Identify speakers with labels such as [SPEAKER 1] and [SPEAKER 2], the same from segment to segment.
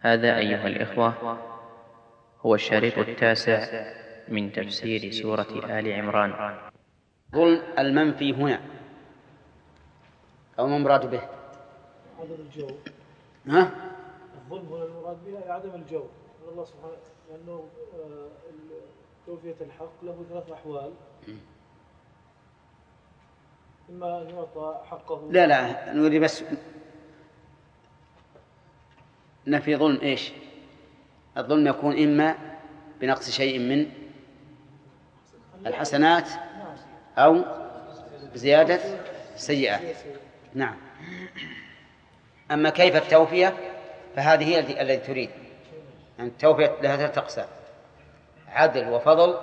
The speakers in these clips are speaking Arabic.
[SPEAKER 1] هذا أيها الإخوة هو الشريط التاسع من تفسير سورة آل عمران.
[SPEAKER 2] ظلم المنفي هنا أو ما مراد به؟
[SPEAKER 3] عدم الجو.
[SPEAKER 2] ها؟
[SPEAKER 3] الظلم هنا المراد بها عدم الجو. الله سبحانه لأنه آه، توفية الحق له ثلاث أحوال. إما أن يعطى حقه.
[SPEAKER 2] لا لا نريد بس نفي ظلم إيش؟ الظلم يكون إما بنقص شيء من الحسنات أو بزيادة سيئات نعم. أما كيف التوفية؟ فهذه هي التي تريد. أن التوفية لها ثلاثة أقسام. عدل وفضل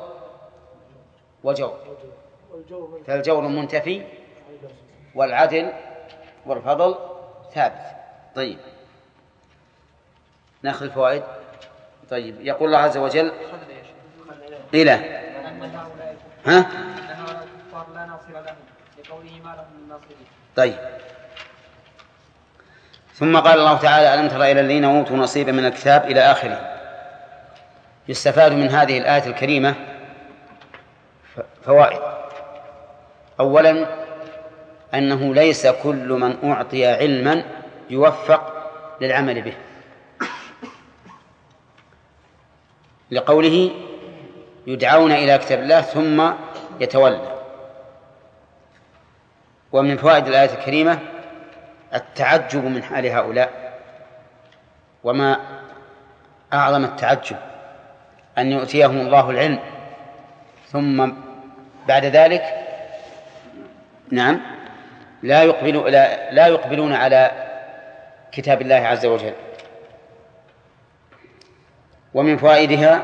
[SPEAKER 2] وجور فالجور منتفي والعدل والفضل ثابت. طيب. ناخذ الفوائد. طيب يقول الله عز وجل إلى ها؟
[SPEAKER 4] لا لهم ما لهم من
[SPEAKER 2] طيب. ثم قال الله تعالى ألم تر إلى الذين أوتوا نصيبا من الكتاب إلى آخره؟ يستفاد من هذه الآية الكريمة فوائد. أولا أنه ليس كل من أعطي علما يوفق للعمل به. لقوله يدعون إلى كتاب الله ثم يتولى. ومن فوائد الآية الكريمة التعجب من حال هؤلاء وما أعظم التعجب أن يؤتيهم الله العلم. ثم بعد ذلك نعم لا يقبل لا, لا يقبلون على كتاب الله عز وجل. ومن فوائدها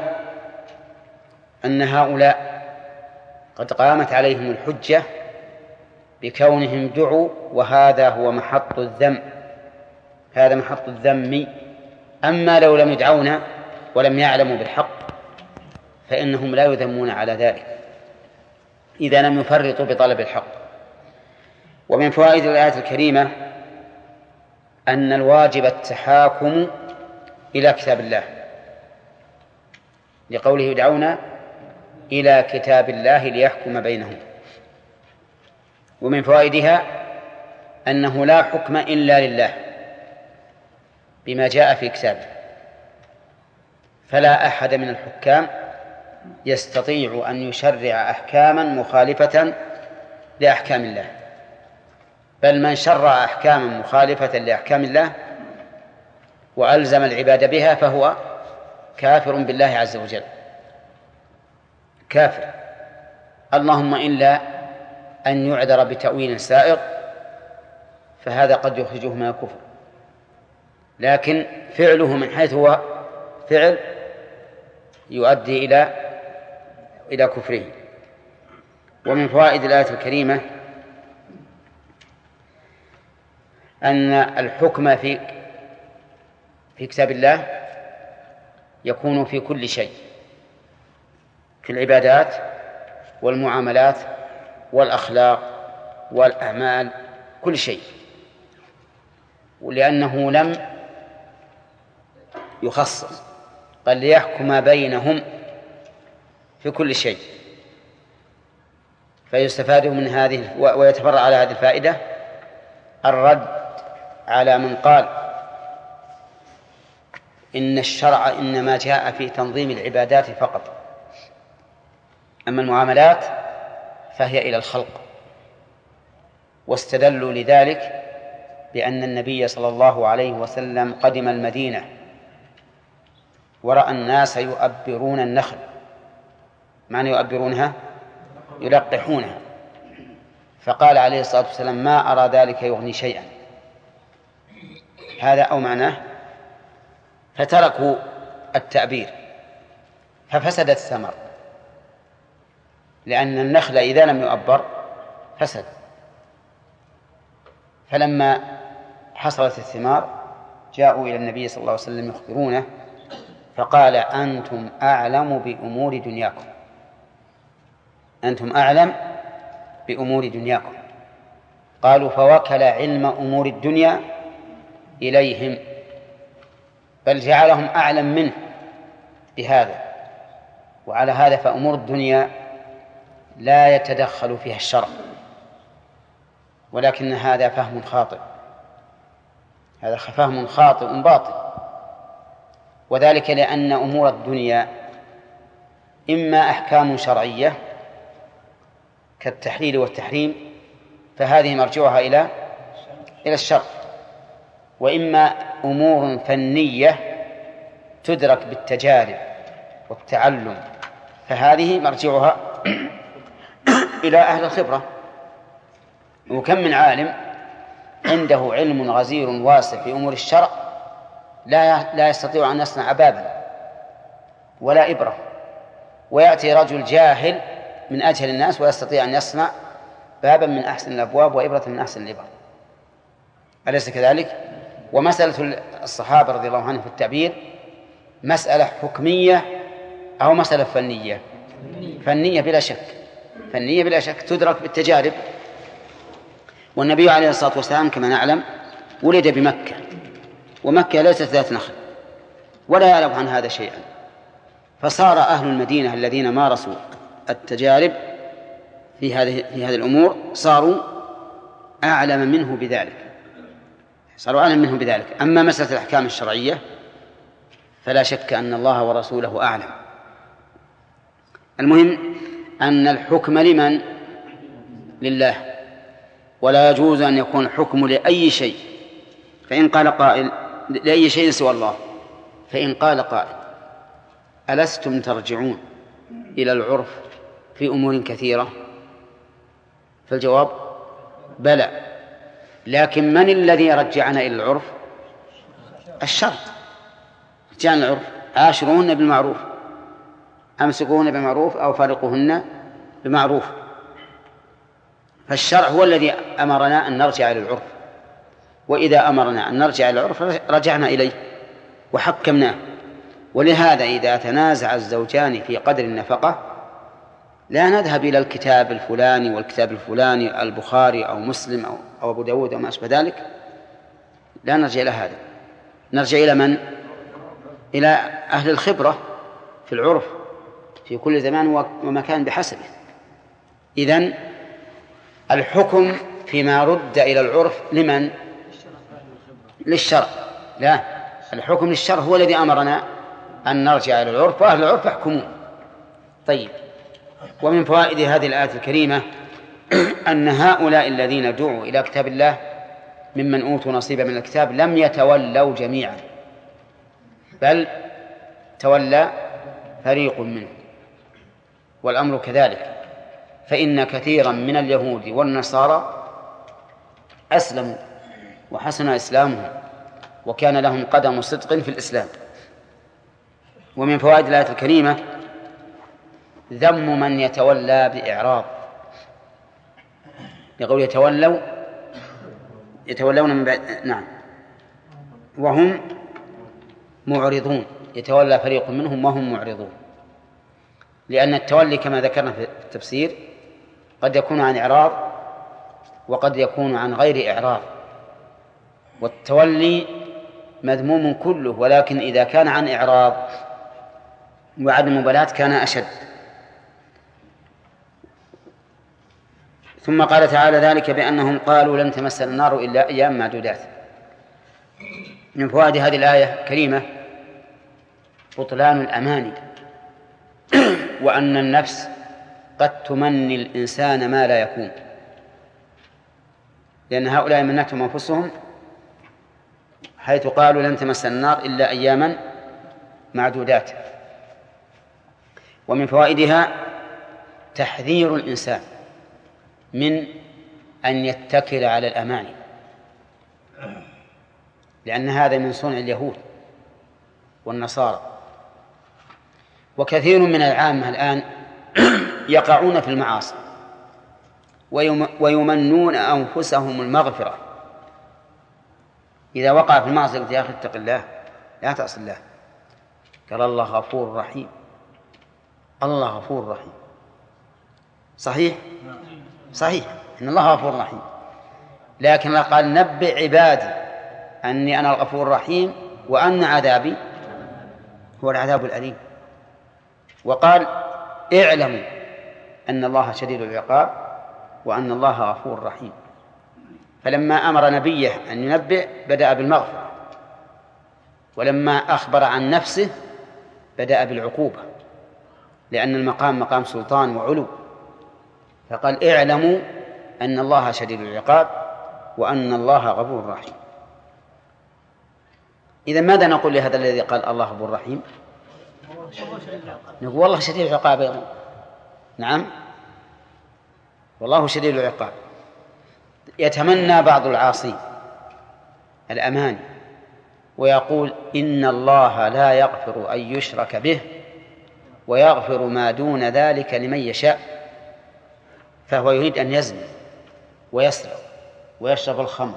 [SPEAKER 2] أن هؤلاء قد قامت عليهم الحجة بكونهم دعوا وهذا هو محط الذم. هذا محط الذم. أما لو لم يدعون ولم يعلموا بالحق فإنهم لا يذمون على ذلك. إذا لم يفرطوا بطلب الحق. ومن فوائد الآية الكريمة أن الواجب التحاكم إلى كتاب الله. لقوله يدعون إلى كتاب الله ليحكم بينهم. ومن فوائدها أنه لا حكم إلا لله بما جاء في كتابه فلا أحد من الحكام يستطيع أن يشرع أحكاما مخالفة لأحكام الله. بل من شرع أحكاما مخالفة لأحكام الله وألزم العباد بها فهو كافر بالله عز وجل. كافر. اللهم إلا أن يعذر بتأويل سائر فهذا قد يخرجه من الكفر لكن فعله من حيث هو فعل يؤدي إلى إلى كفره. ومن فوائد الآية الكريمة أن الحكم في في كتاب الله يكون في كل شيء في العبادات والمعاملات والأخلاق والأعمال كل شيء. ولأنه لم يخصص قال ليحكم بينهم في كل شيء. فيستفاد من هذه ويتفرع على هذه الفائدة الرد على من قال إن الشرع إنما جاء في تنظيم العبادات فقط. أما المعاملات فهي إلى الخلق. واستدلوا لذلك بأن النبي صلى الله عليه وسلم قدم المدينة. ورأى الناس يؤبرون النخل. معنى يؤبرونها؟ يلقحونها. فقال عليه الصلاة والسلام ما أرى ذلك يغني شيئا. هذا أو معناه فتركوا التأبير ففسد الثمر. لأن النخل إذا لم يؤبر فسد. فلما حصلت الثمار جاءوا إلى النبي صلى الله عليه وسلم يخبرونه فقال أنتم أعلم بأمور دنياكم. أنتم أعلم بأمور دنياكم. قالوا فوكل علم أمور الدنيا إليهم. بل جعلهم أعلم منه بهذا. وعلى هذا فأمور الدنيا لا يتدخل فيها الشرع ولكن هذا فهم خاطئ. هذا فهم خاطئ باطل. وذلك لأن أمور الدنيا إما أحكام شرعية كالتحليل والتحريم فهذه مرجوعها إلى إلى الشرع وإما أمور فنية تدرك بالتجارب والتعلم. فهذه مرجعها إلى أهل الخبرة. وكم من عالم عنده علم غزير واسع في أمور الشرع لا لا يستطيع أن يصنع بابا ولا إبرة. ويأتي رجل جاهل من أجهل الناس ويستطيع أن يصنع بابا من أحسن الأبواب وإبرة من أحسن الإبر أليس كذلك؟ ومسألة الصحابة رضي الله عنهم في التعبير مسألة حكمية أو مسألة فنية. فنية بلا شك. فنية بلا شك تدرك بالتجارب. والنبي عليه الصلاة والسلام كما نعلم ولد بمكة. ومكة ليست ذات نخل ولا يعلم عن هذا شيئا. فصار أهل المدينة الذين مارسوا التجارب في هذه في هذه الأمور صاروا أعلم منه بذلك. صاروا أعلم منه بذلك. أما مسألة الأحكام الشرعية فلا شك أن الله ورسوله أعلم. المهم أن الحكم لمن؟ لله. ولا يجوز أن يكون الحكم لأي شيء. فإن قال قائل لأي شيء سوى الله فإن قال قائل ألستم ترجعون إلى العرف في أمور كثيرة؟ فالجواب بلى. لكن من الذي رجعنا إلى العرف؟ الشرط. رجعنا العرف. عاشروهن بالمعروف. أمسكوهن بمعروف أو فارقوهن بمعروف فالشرع هو الذي أمرنا أن نرجع إلى العرف. وإذا أمرنا أن نرجع إلى العرف رجعنا إليه وحكمناه. ولهذا إذا تنازع الزوجان في قدر النفقة لا نذهب إلى الكتاب الفلاني والكتاب الفلاني البخاري أو مسلم أو, أو أبو داود أو ما أشبه ذلك؟ لا نرجع إلى هذا. نرجع إلى من؟ إلى أهل الخبرة في العرف في كل زمان ومكان بحسبه. إذن الحكم فيما رد إلى العرف لمن؟ للشرع. لا الحكم للشرع هو الذي أمرنا أن نرجع إلى العرف وأهل العرف يحكمون. طيب ومن فوائد هذه الآية الكريمة أن هؤلاء الذين دعوا إلى كتاب الله ممن أوتوا نصيبا من الكتاب لم يتولوا جميعا بل تولى فريق منهم والأمر كذلك. فإن كثيرا من اليهود والنصارى أسلموا وحسن إسلامهم وكان لهم قدم صدق في الإسلام. ومن فوائد الآية الكريمة ذم من يتولى بإعراض. يقول يتولوا يتولون من بعد نعم. وهم معرضون. يتولى فريق منهم وهم معرضون. لأن التولي كما ذكرنا في التفسير قد يكون عن إعراض وقد يكون عن غير إعراض. والتولي مذموم كله ولكن إذا كان عن إعراض وعدم مبالاة كان أشد. ثم قال تعالى ذلك بأنهم قالوا لن تمسنا النار إلا أيام معدودات. من فوائد هذه الآية الكريمة بطلان الأماني وأن النفس قد تمني الإنسان ما لا يكون. لأن هؤلاء منتهم أنفسهم حيث قالوا لن تمسنا النار إلا أياما معدودات. ومن فوائدها تحذير الإنسان. من أن يتكل على الأماني. لأن هذا من صنع اليهود والنصارى. وكثير من العامة الآن يقعون في المعاصي ويمنون أنفسهم المغفرة. إذا وقع في المعصية قلت يا أخي اتق الله لا تعصي الله. قال الله غفور رحيم. الله غفور رحيم. صحيح؟ صحيح إن الله غفور رحيم. لكن قال نبئ عبادي أني أنا الغفور الرحيم وأن عذابي هو العذاب الأليم. وقال اعلموا أن الله شديد العقاب وأن الله غفور رحيم. فلما أمر نبيه أن ينبئ بدأ بالمغفرة. ولما أخبر عن نفسه بدأ بالعقوبة. لأن المقام مقام سلطان وعلو. فقال اعلموا أن الله شديد العقاب وأن الله غفور رحيم. إذا ماذا نقول لهذا الذي قال الله غفور رحيم؟ نقول والله شديد العقاب نعم. والله شديد العقاب. يتمنى بعض العاصين الأمان ويقول إن الله لا يغفر أن يشرك به ويغفر ما دون ذلك لمن يشاء. فهو يريد أن يزني ويسرق ويشرب الخمر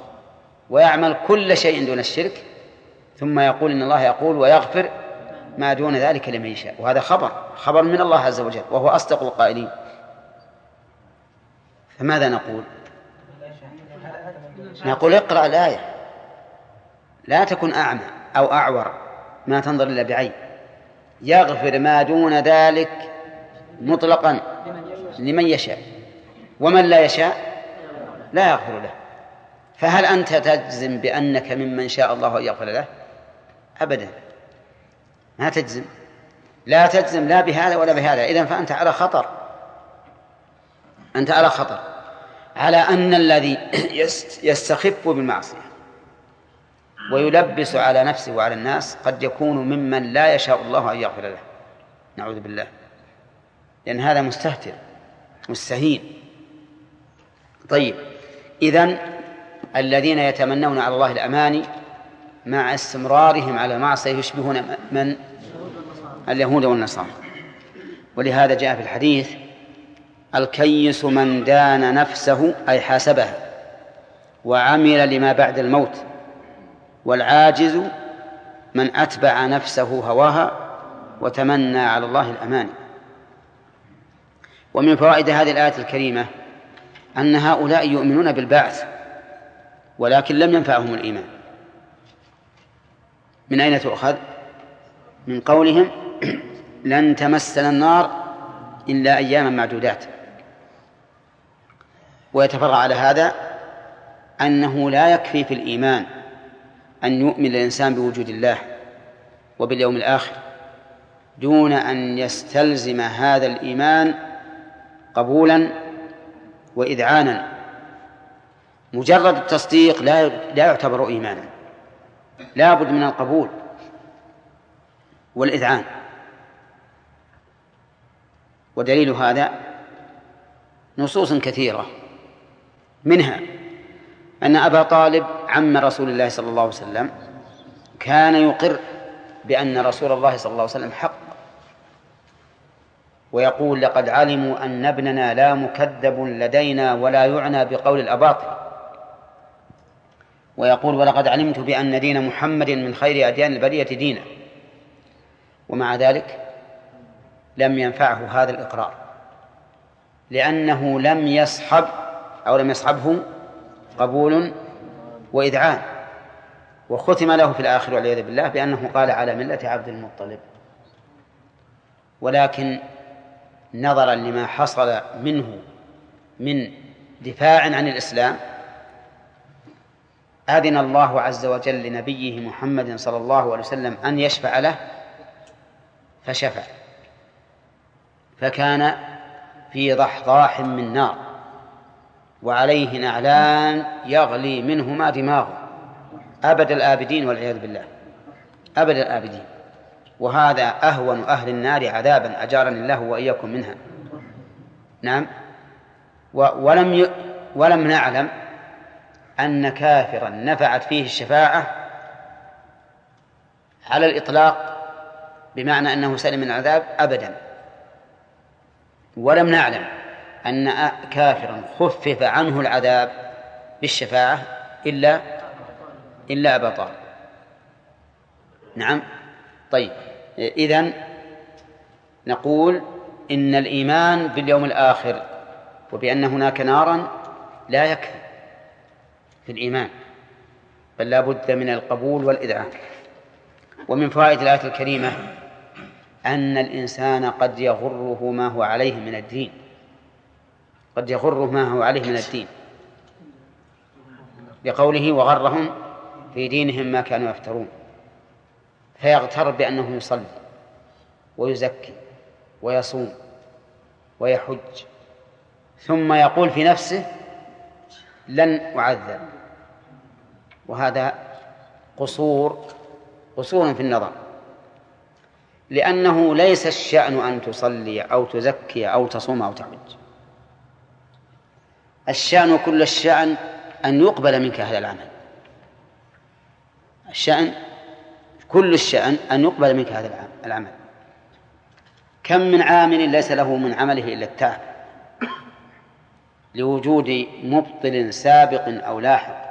[SPEAKER 2] ويعمل كل شيء دون الشرك ثم يقول إن الله يقول ويغفر ما دون ذلك لمن يشاء. وهذا خبر خبر من الله عز وجل وهو أصدق القائلين. فماذا نقول؟ نقول اقرأ الآية. لا تكن أعمى أو أعور ما تنظر إلا بعين. يغفر ما دون ذلك مطلقا لمن يشاء. ومن لا يشاء لا يغفر له. فهل أنت تجزم بأنك ممن شاء الله أن يغفر له؟ أبدا. ما تجزم. لا تجزم لا بهذا ولا بهذا. إذا فأنت على خطر. أنت على خطر. على أن الذي يستخف بالمعصية ويلبس على نفسه وعلى الناس قد يكون ممن لا يشاء الله أن يغفر له. نعوذ بالله. لأن هذا مستهتر مستهين. طيب. إذن الذين يتمنون على الله الأماني مع استمرارهم على المعصية يشبهون من؟ اليهود والنصارى. ولهذا جاء في الحديث الكيس من دان نفسه أي حاسبها وعمل لما بعد الموت والعاجز من أتبع نفسه هواها وتمنى على الله الأمان ومن فوائد هذه الآية الكريمة أن هؤلاء يؤمنون بالبعث ولكن لم ينفعهم الإيمان من أين تؤخذ؟ من قولهم لن تمسنا النار إلا أياما معدودات ويتفرع على هذا أنه لا يكفي في الإيمان أن يؤمن الإنسان بوجود الله وباليوم الآخر دون أن يستلزم هذا الإيمان قبولا وإذعانا. مجرد التصديق لا لا يعتبر إيمانا. لا بد من القبول والإذعان. ودليل هذا نصوص كثيرة. منها أن أبا طالب عم رسول الله صلى الله عليه وسلم كان يقر بأن رسول الله صلى الله عليه وسلم حق ويقول لقد علموا أن ابننا لا مكذب لدينا ولا يعنى بقول الأباطل. ويقول ولقد علمت بأن دين محمد من خير أديان البرية دينا. ومع ذلك لم ينفعه هذا الإقرار. لأنه لم يصحب أو لم يصحبه قبول وإذعان. وختم له في الآخر والعياذ بالله بأنه قال على ملة عبد المطلب. ولكن نظرا لما حصل منه من دفاع عن الإسلام أذن الله عز وجل لنبيه محمد صلى الله عليه وسلم أن يشفع له فشفع. فكان في ضحضاح من نار وعليه نعلان يغلي منهما دماغه. أبد الآبدين والعياذ بالله. أبد الآبدين. وهذا أهون أهل النار عذابا أجارني الله وإياكم منها. نعم. ولم ي... ولم نعلم أن كافرا نفعت فيه الشفاعة على الإطلاق بمعنى أنه سلم من العذاب أبدا. ولم نعلم أن كافرا خفف عنه العذاب بالشفاعة إلا إلا أبا طالب. نعم. طيب إذن نقول إن الإيمان باليوم الآخر وبأن هناك نارا لا يكفي في الإيمان بل لا بد من القبول والإذعان ومن فوائد الآية الكريمة أن الإنسان قد يغره ما هو عليه من الدين. قد يغره ما هو عليه من الدين. لقوله وغرهم في دينهم ما كانوا يفترون. فيغتر بأنه يصلي ويزكي ويصوم ويحج. ثم يقول في نفسه لن أعذب. وهذا قصور قصور في النظر. لأنه ليس الشأن أن تصلي أو تزكي أو تصوم أو تحج. الشأن كل الشأن أن يقبل منك هذا العمل. الشأن كل الشأن أن يقبل منك هذا العمل. كم من عامل ليس له من عمله إلا التعب. لوجود مبطل سابق أو لاحق.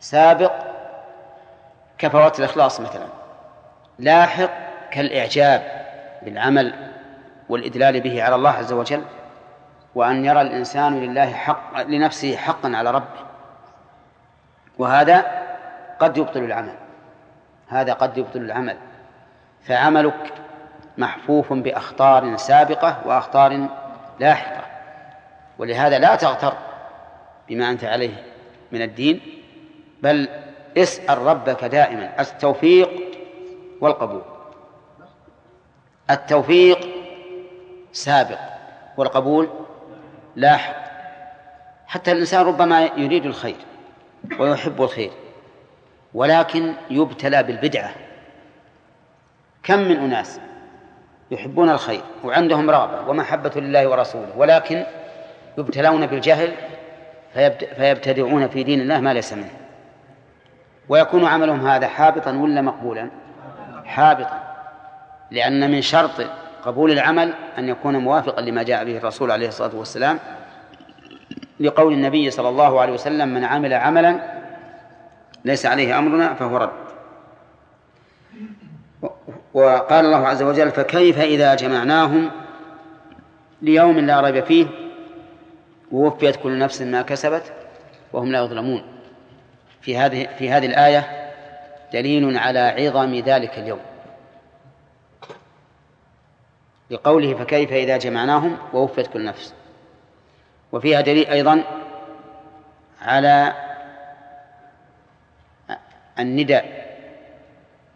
[SPEAKER 2] سابق كفوات الإخلاص مثلا. لاحق كالإعجاب بالعمل والإدلال به على الله عز وجل. وأن يرى الإنسان لله حق لنفسه حقا على ربه. وهذا قد يبطل العمل. هذا قد يبطل العمل. فعملك محفوف بأخطار سابقة وأخطار لاحقة. ولهذا لا تغتر بما أنت عليه من الدين بل اسأل ربك دائما. التوفيق والقبول. التوفيق سابق والقبول لاحق. حتى الإنسان ربما يريد الخير ويحب الخير. ولكن يبتلى بالبدعة. كم من أناس يحبون الخير وعندهم رغبة ومحبة لله ورسوله ولكن يبتلون بالجهل فيبتدعون في دين الله ما ليس منه. ويكون عملهم هذا حابطا ولا مقبولا؟ حابطا. لأن من شرط قبول العمل أن يكون موافقا لما جاء به الرسول عليه الصلاة والسلام لقول النبي صلى الله عليه وسلم من عمل عملا ليس عليه أمرنا فهو رد. وقال الله عز وجل فكيف إذا جمعناهم ليوم لا ريب فيه ووفيت كل نفس ما كسبت وهم لا يظلمون. في هذه في هذه الآية دليل على عظم ذلك اليوم. لقوله فكيف إذا جمعناهم ووفت كل نفس. وفيها دليل أيضا على النداء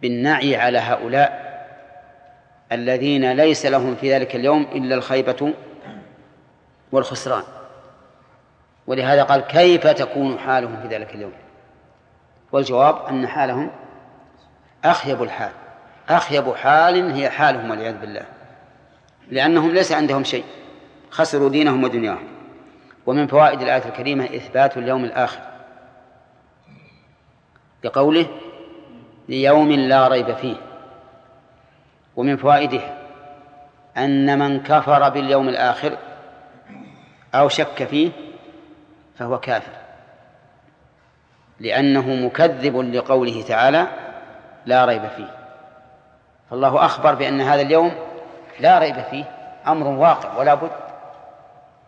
[SPEAKER 2] بالنعي على هؤلاء الذين ليس لهم في ذلك اليوم إلا الخيبة والخسران. ولهذا قال كيف تكون حالهم في ذلك اليوم؟ والجواب أن حالهم أخيب الحال. أخيب حال هي حالهم والعياذ بالله. لأنهم ليس عندهم شيء. خسروا دينهم ودنياهم. ومن فوائد الآية الكريمة إثبات اليوم الآخر. بقوله ليوم لا ريب فيه ومن فوائده أن من كفر باليوم الآخر أو شك فيه فهو كافر لأنه مكذب لقوله تعالى لا ريب فيه. فالله أخبر بأن هذا اليوم لا ريب فيه أمر واقع ولا بد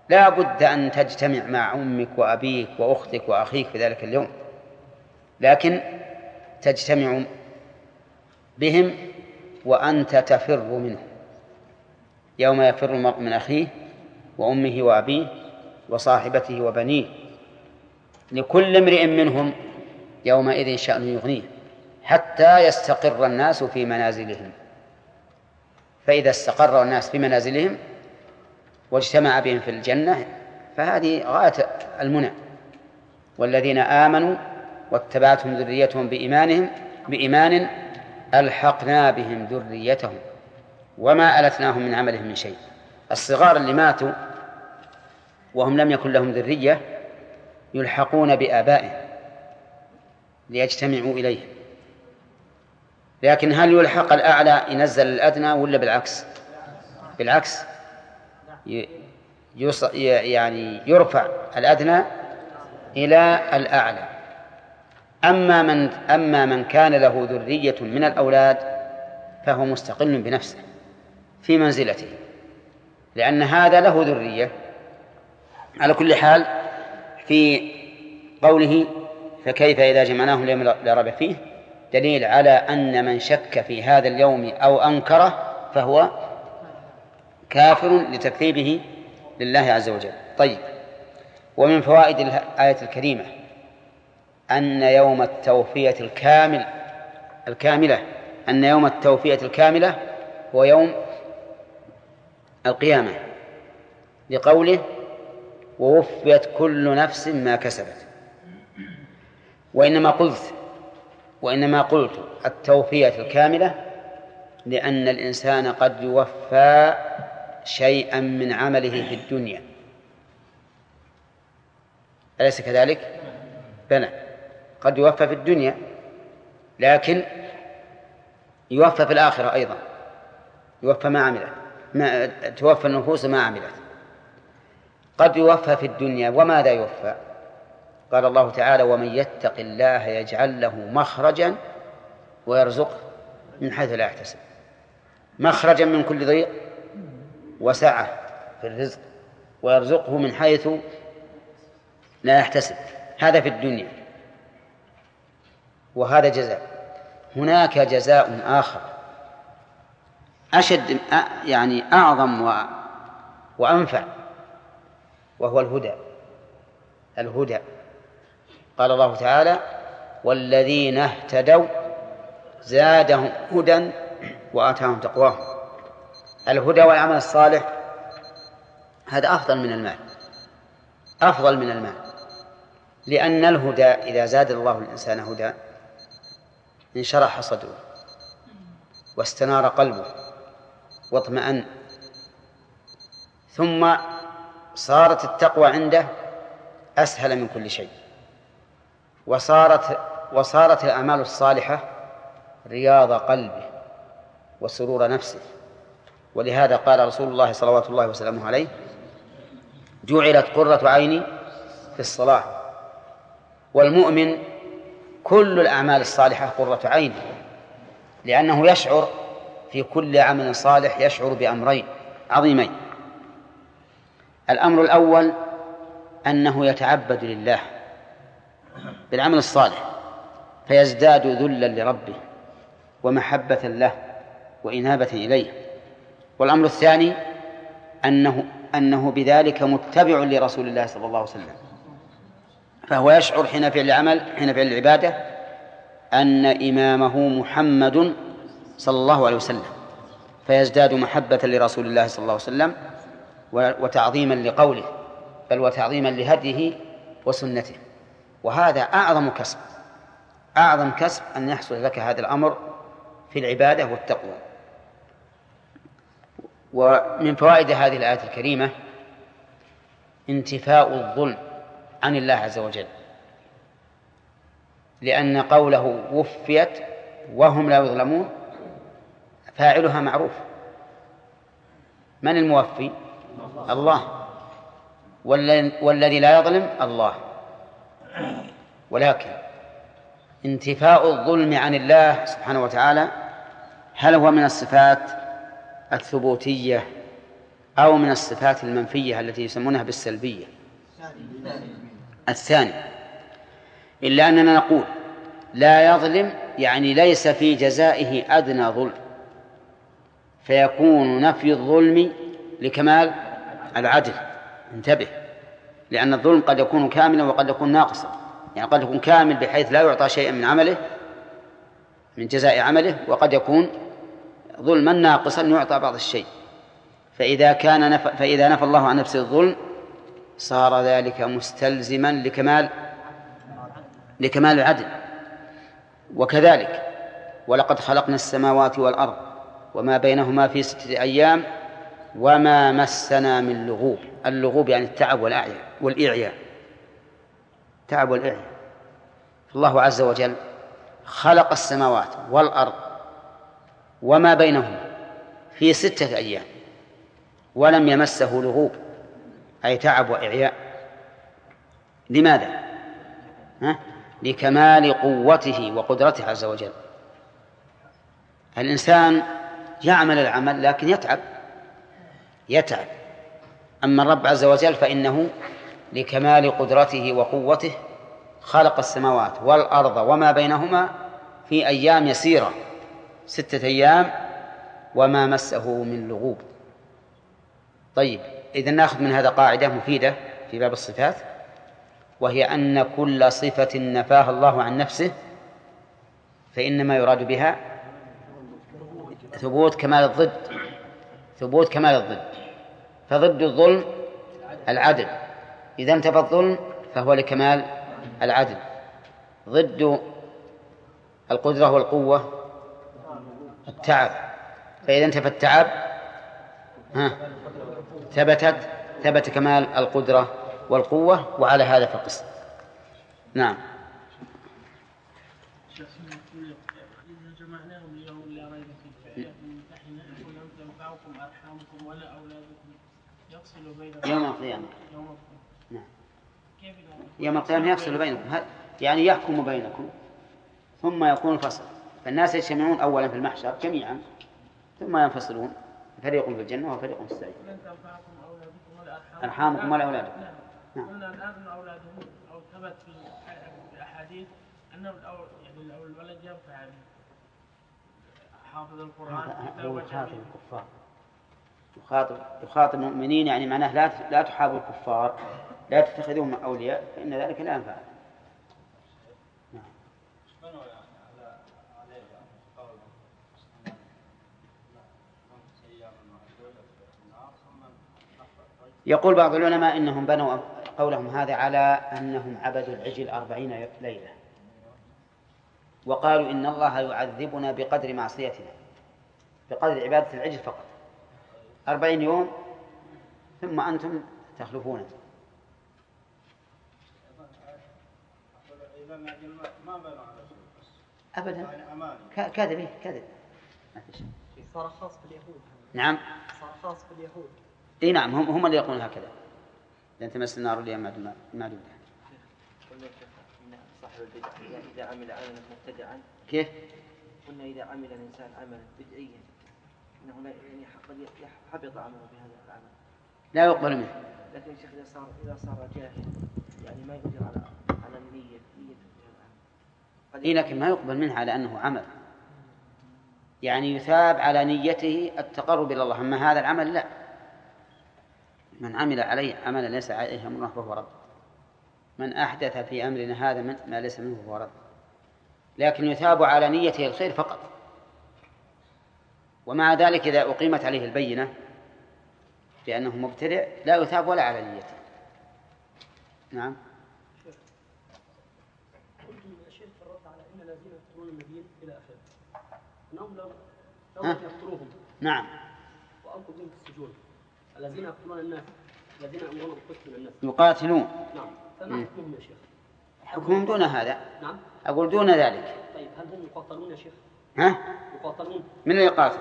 [SPEAKER 2] لا بد أن تجتمع مع أمك وأبيك وأختك وأخيك في ذلك اليوم. لكن تجتمع بهم وأنت تفر منهم. يوم يفر المرء من أخيه وأمه وأبيه وصاحبته وبنيه لكل امرئ منهم يومئذ شأن يغنيه حتى يستقر الناس في منازلهم. فإذا استقر الناس في منازلهم واجتمع بهم في الجنة فهذه غاية المنى والذين آمنوا واتبعتهم ذريتهم بإيمانهم بإيمان ألحقنا بهم ذريتهم وما ألتناهم من عملهم من شيء. الصغار اللي ماتوا وهم لم يكن لهم ذرية يلحقون بآبائهم ليجتمعوا إليهم. لكن هل يلحق الأعلى ينزل الأدنى ولا بالعكس؟ بالعكس. يعني يرفع الأدنى إلى الأعلى. أما من أما من كان له ذرية من الأولاد فهو مستقل بنفسه في منزلته لأن هذا له ذرية. على كل حال في قوله فكيف إذا جمعناهم لا ريب فيه؟ دليل على أن من شك في هذا اليوم أو أنكره فهو كافر لتكذيبه لله عز وجل. طيب ومن فوائد الآية الكريمة أن يوم التوفية الكامل الكاملة أن يوم التوفية الكاملة هو يوم القيامة لقوله ووفيت كل نفس ما كسبت وإنما قلت وإنما قلت التوفية الكاملة لأن الإنسان قد يوفى شيئا من عمله في الدنيا. أليس كذلك؟ بلى. قد يوفى في الدنيا لكن يوفى في الآخرة أيضا. يوفى ما عملت ما توفى النفوس ما عملت. قد يوفى في الدنيا وماذا يوفى؟ قال الله تعالى ومن يتق الله يجعل له مخرجا ويرزقه من حيث لا يحتسب. مخرجا من كل ضيق وسعة في الرزق ويرزقه من حيث لا يحتسب. هذا في الدنيا. وهذا جزاء. هناك جزاء آخر. أشد يعني أعظم وأنفع وهو الهدى. الهدى. قال الله تعالى والذين اهتدوا زادهم هدى وآتاهم تقواهم. الهدى والعمل الصالح هذا أفضل من المال. أفضل من المال. لأن الهدى إذا زاد الله الإنسان هدى انشرح صدره واستنار قلبه واطمأن. ثم صارت التقوى عنده أسهل من كل شيء. وصارت وصارت الأعمال الصالحة رياض قلبه وسرور نفسه. ولهذا قال رسول الله صلوات الله وسلامه عليه جعلت قرة عيني في الصلاة. والمؤمن كل الأعمال الصالحة قرة عين لأنه يشعر في كل عمل صالح يشعر بأمرين عظيمين. الأمر الأول أنه يتعبد لله بالعمل الصالح فيزداد ذلا لربه ومحبة له وإنابة إليه. والأمر الثاني أنه أنه بذلك متبع لرسول الله صلى الله عليه وسلم. فهو يشعر حين فعل العمل حين فعل العبادة أن إمامه محمد صلى الله عليه وسلم فيزداد محبة لرسول الله صلى الله عليه وسلم وتعظيما لقوله بل وتعظيما لهديه وسنته. وهذا أعظم كسب أعظم كسب أن يحصل لك هذا الأمر في العبادة والتقوى. ومن فوائد هذه الآية الكريمة انتفاء الظلم. عن الله عز وجل. لأن قوله وفيت وهم لا يظلمون فاعلها معروف. من الموفي؟ الله. والذي لا يظلم الله. ولكن انتفاء الظلم عن الله سبحانه وتعالى هل هو من الصفات الثبوتية أو من الصفات المنفية التي يسمونها بالسلبية؟ الثاني إلا أننا نقول لا يظلم يعني ليس في جزائه أدنى ظلم فيكون نفي الظلم لكمال العدل. انتبه لأن الظلم قد يكون كاملا وقد يكون ناقصا يعني قد يكون كامل بحيث لا يعطى شيئا من عمله من جزاء عمله وقد يكون ظلما ناقصا يعطى بعض الشيء. فإذا كان نف... فإذا نفى الله عن نفسه الظلم صار ذلك مستلزما لكمال لكمال العدل. وكذلك ولقد خلقنا السماوات والأرض وما بينهما في ستة أيام وما مسنا من لغوب. اللغوب يعني التعب والأعياء والإعياء. تعب والإعياء. الله عز وجل خلق السماوات والأرض وما بينهما في ستة أيام ولم يمسه لغوب. أي تعب وإعياء. لماذا؟ ها؟ لكمال قوته وقدرته عز وجل. الإنسان يعمل العمل لكن يتعب. يتعب. أما الرب عز وجل فإنه لكمال قدرته وقوته خلق السماوات والأرض وما بينهما في أيام يسيرة. ستة أيام وما مسه من لغوب. طيب. إذا نأخذ من هذا قاعدة مفيدة في باب الصفات وهي أن كل صفة نفاها الله عن نفسه فإنما يراد بها ثبوت كمال الضد ثبوت كمال الضد. فضد الظلم العدل. إذا انتفى الظلم فهو لكمال العدل. ضد القدرة والقوة التعب. فإذا انتفى التعب ها ثبتت ثبت كمال القدرة والقوة وعلى هذا فقس. نعم. يوم القيامة. نعم. يوم القيامة يفصل بينكم. يعني يحكم بينكم. ثم يكون الفصل. فالناس يجتمعون أولا في المحشر جميعا ثم ينفصلون. فريق في الجنة وفريق في السعير
[SPEAKER 3] أرحامكم
[SPEAKER 2] ولا أولادكم
[SPEAKER 3] نعم. قلنا الآن أن أولادهم أو ثبت في في أحاديث أنه الأول يعني لو الولد ينفع حافظ القرآن
[SPEAKER 2] هو يخاطب. الكفار يخاطب يخاطب المؤمنين يعني معناه لا لا تحابوا الكفار لا تتخذوهم أولياء فإن ذلك لا ينفع يقول بعض العلماء إنهم بنوا قولهم هذا على أنهم عبدوا العجل أربعين ليلة. وقالوا إن الله يعذبنا بقدر معصيتنا بقدر عبادة العجل فقط. أربعين يوم ثم أنتم تخلفون. ابدا. ك- كذب كذب ما في شيء.
[SPEAKER 4] صار خاص باليهود.
[SPEAKER 2] نعم.
[SPEAKER 4] صار خاص باليهود.
[SPEAKER 2] إي نعم هم هم اللي يقولون هكذا. لن تمس النار الا معدوده
[SPEAKER 5] قلنا يا شيخ ان صاحب البدع اذا عمل عملا مبتدعا
[SPEAKER 2] كيف؟
[SPEAKER 5] قلنا إذا عمل الإنسان عملا بدعيا إنه لا يعني قد حبط عمله بهذا العمل.
[SPEAKER 2] لا يقبل منه.
[SPEAKER 5] لكن يا شيخ إذا صار إذا صار جاهل يعني ما يقدر على على العمل قد
[SPEAKER 2] إي لكن ما يقبل منه على أنه عمل. يعني يثاب على نيته التقرب إلى الله. أما هذا العمل لا. من عمل عليه عملا ليس عليه أمرنا فهو رد. من أحدث في أمرنا هذا من ما ليس منه فهو رد. لكن يثاب على نيته الخير فقط. ومع ذلك إذا أقيمت عليه البينة بأنه مبتدع لا يثاب ولا على نيته. نعم.
[SPEAKER 6] في الرد على إن الذين يقتلون النبيين إلى آخره. أنهم لو لو يقتلوهم.
[SPEAKER 2] نعم.
[SPEAKER 6] والقوا بهم في السجون. الذين يقتلون الناس الذين يامرون بالقتل من الناس.
[SPEAKER 2] يقاتلون.
[SPEAKER 6] نعم. فما حكمهم يا شيخ؟
[SPEAKER 2] حكمهم دون هذا.
[SPEAKER 6] نعم.
[SPEAKER 2] أقول دون ذلك.
[SPEAKER 6] طيب هل هم يقاتلون يا شيخ؟
[SPEAKER 2] ها؟
[SPEAKER 6] يقاتلون.
[SPEAKER 2] من اللي يقاتل؟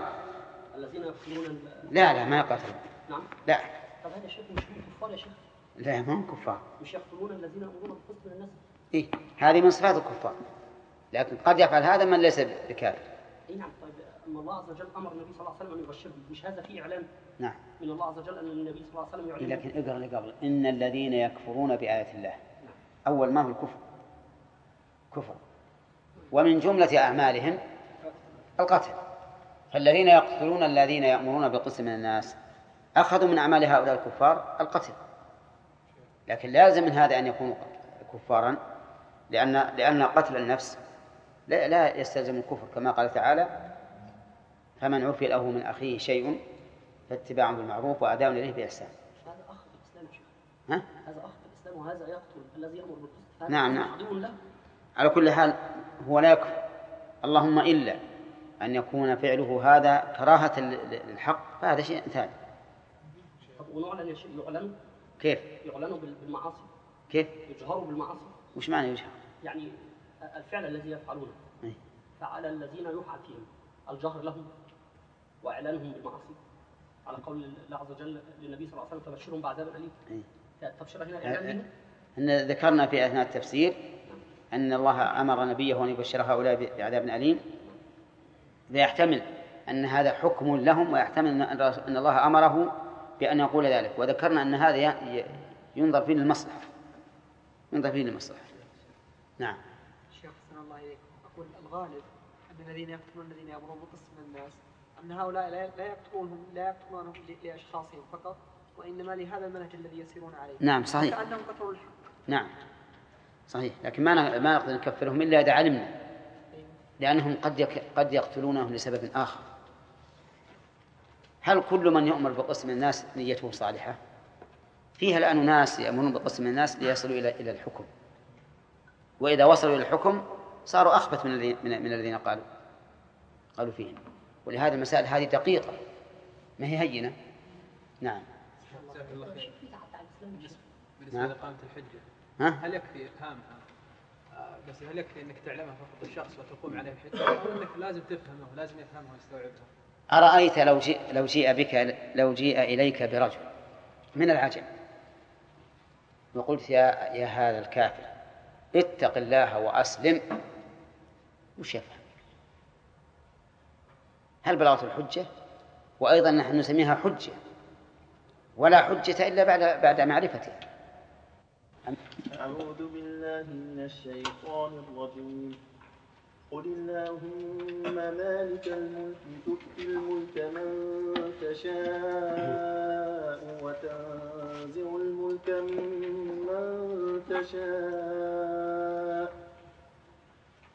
[SPEAKER 6] الذين يقتلون
[SPEAKER 2] لا لا ما يقاتلون.
[SPEAKER 6] نعم.
[SPEAKER 2] لا.
[SPEAKER 6] طب هذا شيخ مش هم كفار يا شيخ؟
[SPEAKER 2] لا ما هم كفار.
[SPEAKER 6] مش يقتلون الذين يامرون بالقتل من الناس؟
[SPEAKER 2] إيه هذه من صفات الكفار. لكن قد يفعل هذا من ليس بكافر
[SPEAKER 6] اي نعم. طيب اما الله عز وجل أمر النبي صلى الله عليه وسلم أن يبشرهم. مش هذا فيه إعلان؟
[SPEAKER 2] نعم.
[SPEAKER 6] من الله عز وجل أن النبي صلى الله عليه وسلم يعلن
[SPEAKER 2] لكن اقرأ اللي قبل. إن الذين يكفرون بآيات الله. أول ما هو الكفر؟ كفر. ومن جملة أعمالهم القتل. فالذين يقتلون الذين يأمرون بالقسط من الناس. أخذوا من أعمال هؤلاء الكفار القتل. لكن لازم من هذا أن يكونوا كفارا. لأن لأن قتل النفس لا, لا يستلزم الكفر. كما قال تعالى فمن عفي له من أخيه شيء فاتباع بالمعروف وأداء إليه بإحسان.
[SPEAKER 6] هذا في يا شيخ.
[SPEAKER 2] ها؟
[SPEAKER 6] هذا أخ في الاسلام وهذا يقتل الذي يأمر بالقسط. هذا
[SPEAKER 2] نعم، نعم.
[SPEAKER 6] عدو له
[SPEAKER 2] على كل حال هو لا يكفر اللهم إلا أن يكون فعله هذا كراهة للحق فهذا شيء ثاني.
[SPEAKER 6] طب ونعلن يعلنوا
[SPEAKER 2] كيف؟
[SPEAKER 6] يعلنوا بال- بالمعاصي.
[SPEAKER 2] كيف؟
[SPEAKER 6] يجهروا بالمعاصي.
[SPEAKER 2] وش معنى يجهر؟
[SPEAKER 6] يعني الفعل الذي يفعلونه.
[SPEAKER 2] إيه.
[SPEAKER 6] فعلى الذين يفعل فيهم الجهر لهم وإعلانهم بالمعاصي. على قول الله عز وجل للنبي صلى الله عليه وسلم فبشرهم بعذاب أليم.
[SPEAKER 2] إيه.
[SPEAKER 6] تبشر هنا اعلان بهم
[SPEAKER 2] أن ذكرنا في أثناء التفسير أن الله أمر نبيه أن يبشر هؤلاء بعذاب أليم. فيحتمل أن هذا حكم لهم ويحتمل أن أن الله أمره بأن يقول ذلك. وذكرنا أن هذا ي- ينظر فيه للمصلحة. ينظر فيه للمصلحة. نعم.
[SPEAKER 4] شيخ حسن الله إليكم. أقول الغالب أن الذين يقتلون الذين يأمرون بالقسط من الناس أن هؤلاء لا يقتلونهم لا يقتلونهم ل- لأشخاصهم فقط وإنما لهذا المنهج الذي يسيرون عليه.
[SPEAKER 2] نعم صحيح.
[SPEAKER 4] كأنهم قتلوا الحق.
[SPEAKER 2] نعم صحيح. لكن ما ما نقدر نكفرهم إلا إذا علمنا لأنهم قد يك... قد يقتلونهم لسبب آخر. هل كل من يؤمر بالقسط من الناس نيته صالحة؟ فيها الآن ناس يأمرون بالقسط من الناس ليصلوا إلى إلى الحكم. وإذا وصلوا إلى الحكم صاروا أخبث من الذين من, من الذين قالوا قالوا فيهم. ولهذا المسائل هذه دقيقة. ما هي هينة؟ نعم.
[SPEAKER 7] جزاك الله خير. بالنسبة
[SPEAKER 2] نعم.
[SPEAKER 7] لإقامة الحجة
[SPEAKER 2] ها؟
[SPEAKER 7] هل يكفي إفهامها آه، بس هل يكفي أنك تعلمها فقط الشخص وتقوم عليه الحجة؟ أو أنك لازم تفهمه ولازم يفهمها ويستوعبها.
[SPEAKER 2] أرأيت لو جيء لو جيء بك لو جيء إليك برجل من العجم وقلت يا يا هذا الكافر اتق الله وأسلم وش يفهم؟ هل بلغت الحجة؟ وأيضا نحن نسميها حجة ولا حجة إلا بعد بعد معرفته
[SPEAKER 8] أعوذ بالله من الشيطان الرجيم. قل اللهم مالك الملك تؤتي الملك من تشاء وتنزع الملك ممن تشاء.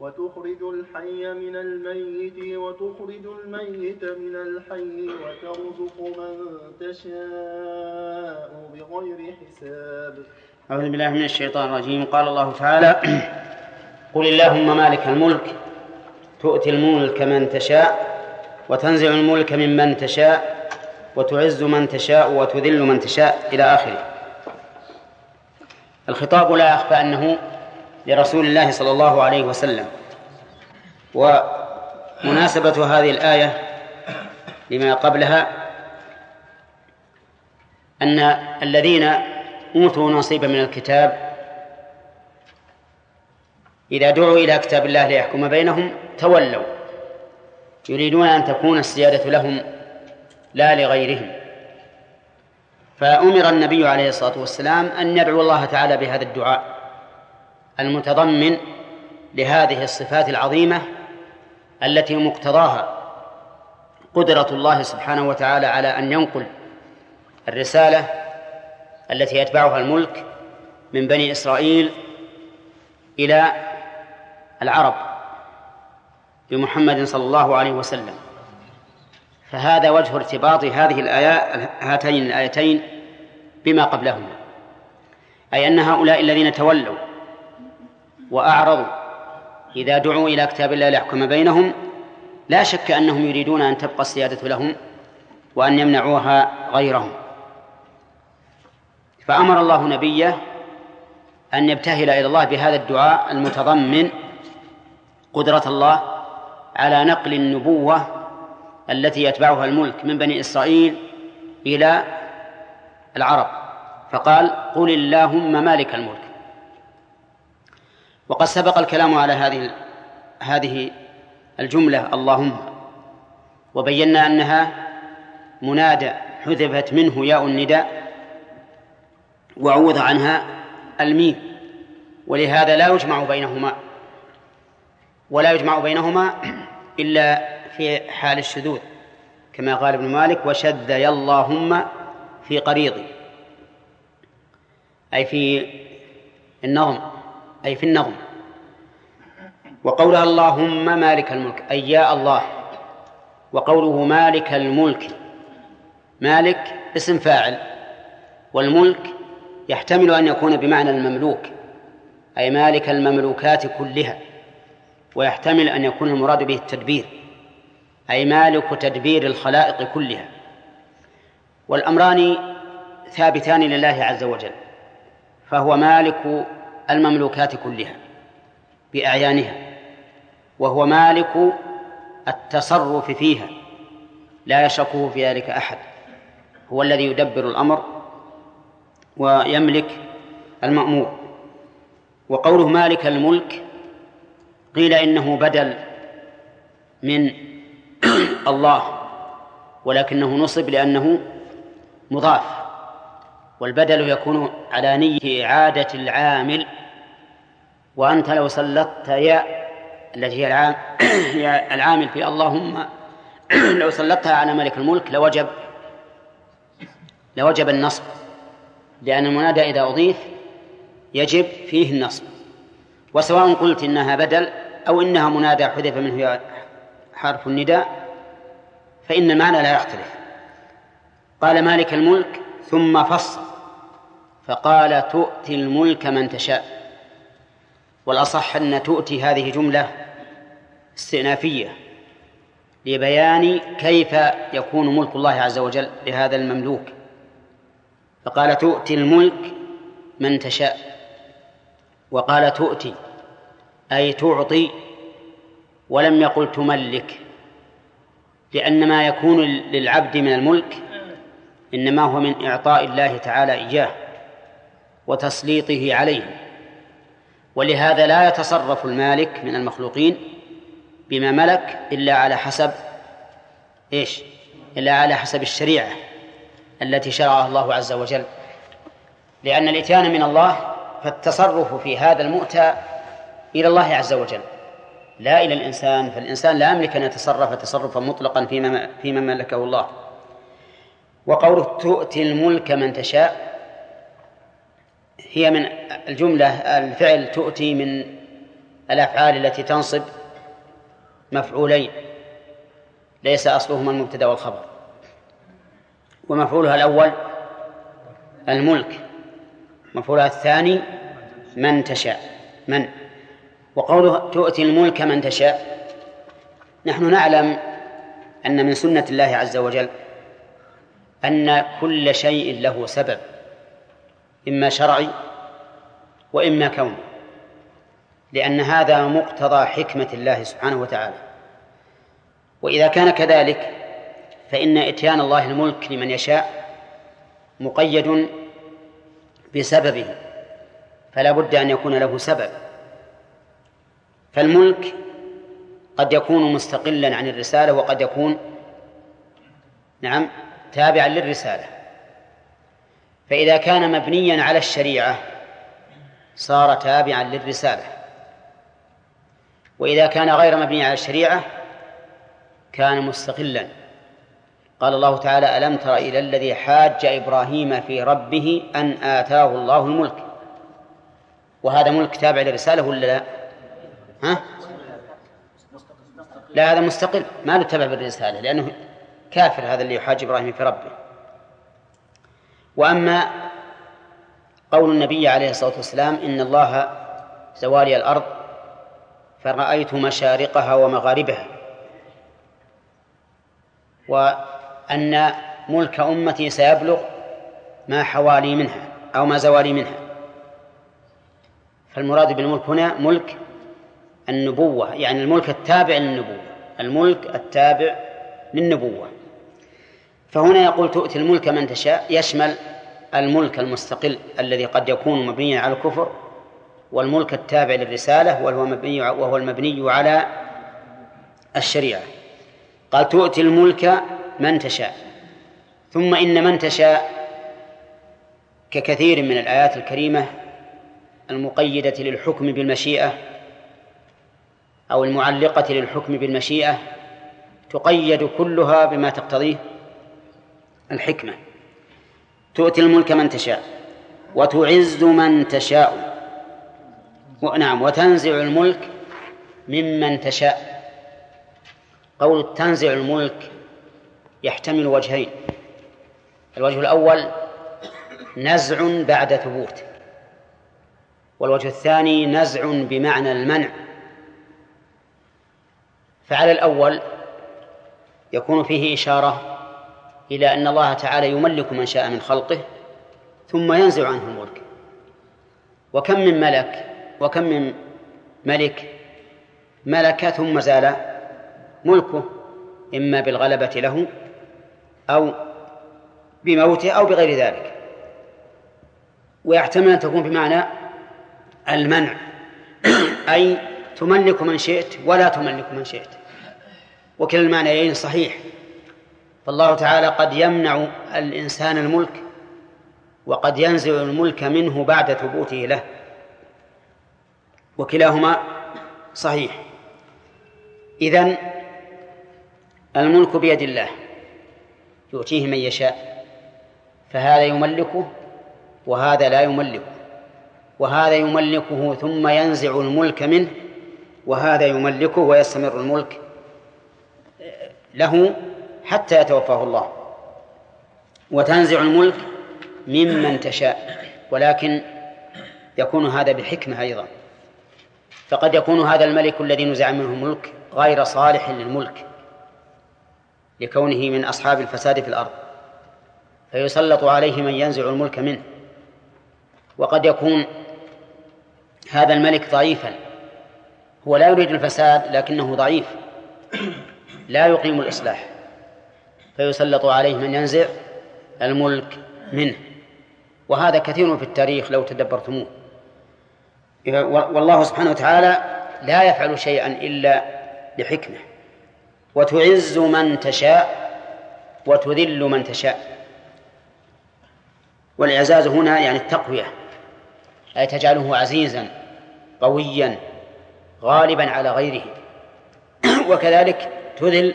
[SPEAKER 8] وتخرج الحي من الميت وتخرج الميت من الحي وترزق من تشاء بغير حساب.
[SPEAKER 2] أعوذ بالله من الشيطان الرجيم. قال الله تعالى قل اللهم مالك الملك تؤتي الملك من تشاء وتنزع الملك ممن تشاء وتعز من تشاء وتذل من تشاء إلى آخره. الخطاب لا يخفى أنه لرسول الله صلى الله عليه وسلم. ومناسبة هذه الآية لما قبلها أن الذين أوتوا نصيبا من الكتاب إذا دعوا إلى كتاب الله ليحكم بينهم تولوا. يريدون أن تكون السيادة لهم لا لغيرهم. فأمر النبي عليه الصلاة والسلام أن يدعو الله تعالى بهذا الدعاء. المتضمن لهذه الصفات العظيمة التي مقتضاها قدرة الله سبحانه وتعالى على أن ينقل الرسالة التي يتبعها الملك من بني إسرائيل إلى العرب بمحمد صلى الله عليه وسلم. فهذا وجه ارتباط هذه الآيات هاتين الآيتين بما قبلهما. أي أن هؤلاء الذين تولوا وأعرضوا. إذا دعوا إلى كتاب الله ليحكم بينهم لا شك أنهم يريدون أن تبقى السيادة لهم وأن يمنعوها غيرهم. فأمر الله نبيه أن يبتهل إلى الله بهذا الدعاء المتضمن قدرة الله على نقل النبوة التي يتبعها الملك من بني إسرائيل إلى العرب. فقال قل اللهم مالك الملك. وقد سبق الكلام على هذه هذه الجملة اللهم. وبينا أنها منادى حذفت منه ياء النداء وعوض عنها الميم. ولهذا لا يجمع بينهما ولا يجمع بينهما إلا في حال الشذوذ كما قال ابن مالك وشذ يا اللهم في قريضي أي في النظم أي في النظم. وقولها اللهم مالك الملك أي يا الله. وقوله مالك الملك مالك اسم فاعل والملك يحتمل أن يكون بمعنى المملوك أي مالك المملوكات كلها ويحتمل أن يكون المراد به التدبير أي مالك تدبير الخلائق كلها. والأمران ثابتان لله عز وجل فهو مالك المملوكات كلها بأعيانها. وهو مالك التصرف فيها لا يشركه في ذلك أحد. هو الذي يدبر الأمر ويملك المأمور. وقوله مالك الملك قيل إنه بدل من الله ولكنه نصب لأنه مضاف. والبدل يكون على نية إعادة العامل وأنت لو سلطت ياء التي هي العام هي العامل في اللهم لو سلطتها على ملك الملك لوجب لوجب النصب لأن المنادى إذا أضيف يجب فيه النصب. وسواء قلت إنها بدل أو إنها منادى حذف منه حرف النداء فإن المعنى لا يختلف. قال مالك الملك ثم فصل فقال تؤتي الملك من تشاء. والأصح أن تؤتي هذه جملة استئنافية لبيان كيف يكون ملك الله عز وجل لهذا المملوك. فقال تؤتي الملك من تشاء. وقال تؤتي أي تعطي ولم يقل تملك لأن ما يكون للعبد من الملك إنما هو من إعطاء الله تعالى إياه وتسليطه عليه. ولهذا لا يتصرف المالك من المخلوقين بما ملك إلا على حسب إيش؟ إلا على حسب الشريعة التي شرعها الله عز وجل. لأن الإتيان من الله فالتصرف في هذا المؤتى إلى الله عز وجل لا إلى الإنسان فالإنسان لا يملك أن يتصرف تصرفا مطلقا فيما فيما ملكه الله. وقوله تؤتي الملك من تشاء هي من الجملة الفعل تؤتي من الأفعال التي تنصب مفعولين. ليس أصلهما المبتدأ والخبر. ومفعولها الأول الملك. مفعولها الثاني من تشاء. من؟ وقوله تؤتي الملك من تشاء. نحن نعلم أن من سنة الله عز وجل أن كل شيء له سبب إما شرعي وإما كوني. لأن هذا مقتضى حكمة الله سبحانه وتعالى. وإذا كان كذلك فإن إتيان الله الملك لمن يشاء مقيد بسببه فلا بد أن يكون له سبب. فالملك قد يكون مستقلا عن الرسالة وقد يكون نعم تابعا للرسالة. فإذا كان مبنيا على الشريعة صار تابعا للرسالة. وإذا كان غير مبني على الشريعة كان مستقلا قال الله تعالى ألم تر إلى الذي حاج إبراهيم في ربه أن آتاه الله الملك وهذا ملك تابع للرسالة ولا لا؟ ها؟ لا هذا مستقل ما له تبع بالرسالة لأنه كافر هذا اللي يحاج إبراهيم في ربه وأما قول النبي عليه الصلاة والسلام إن الله زوالي الأرض فرأيت مشارقها ومغاربها. وأن ملك أمتي سيبلغ ما حوالي منها أو ما زوالي منها. فالمراد بالملك هنا ملك النبوة يعني الملك التابع للنبوة الملك التابع للنبوة. فهنا يقول تؤتي الملك من تشاء يشمل الملك المستقل الذي قد يكون مبنيا على الكفر والملك التابع للرسالة وهو مبني وهو المبني على الشريعة. قال تؤتي الملك من تشاء ثم إن من تشاء ككثير من الآيات الكريمة المقيدة للحكم بالمشيئة أو المعلقة للحكم بالمشيئة تقيد كلها بما تقتضيه الحكمة. تؤتي الملك من تشاء وتعز من تشاء. نعم وتنزع الملك ممن تشاء. قول تنزع الملك يحتمل وجهين. الوجه الأول نزع بعد ثبوت. والوجه الثاني نزع بمعنى المنع. فعلى الأول يكون فيه إشارة إلى أن الله تعالى يملك من شاء من خلقه ثم ينزع عنه الملك. وكم من ملك وكم من ملك ملك ثم زال ملكه إما بالغلبة له أو بموته أو بغير ذلك. ويحتمل أن تكون بمعنى المنع أي تملك من شئت ولا تملك من شئت. وكلا المعنيين صحيح. فالله تعالى قد يمنع الإنسان الملك وقد ينزع الملك منه بعد ثبوته له. وكلاهما صحيح. إذن الملك بيد الله يؤتيه من يشاء فهذا يملكه وهذا لا يملكه وهذا يملكه ثم ينزع الملك منه وهذا يملكه ويستمر الملك له حتى يتوفاه الله. وتنزع الملك ممن تشاء ولكن يكون هذا بحكمة أيضا. فقد يكون هذا الملك الذي نزع منه الملك غير صالح للملك لكونه من أصحاب الفساد في الأرض فيسلط عليه من ينزع الملك منه. وقد يكون هذا الملك ضعيفا هو لا يريد الفساد لكنه ضعيف لا يقيم الإصلاح فيسلط عليه من ينزع الملك منه. وهذا كثير في التاريخ لو تدبرتموه. والله سبحانه وتعالى لا يفعل شيئا إلا بحكمة. وتعز من تشاء وتذل من تشاء. والإعزاز هنا يعني التقوية. أي تجعله عزيزا قويا غالبا على غيره. وكذلك تذل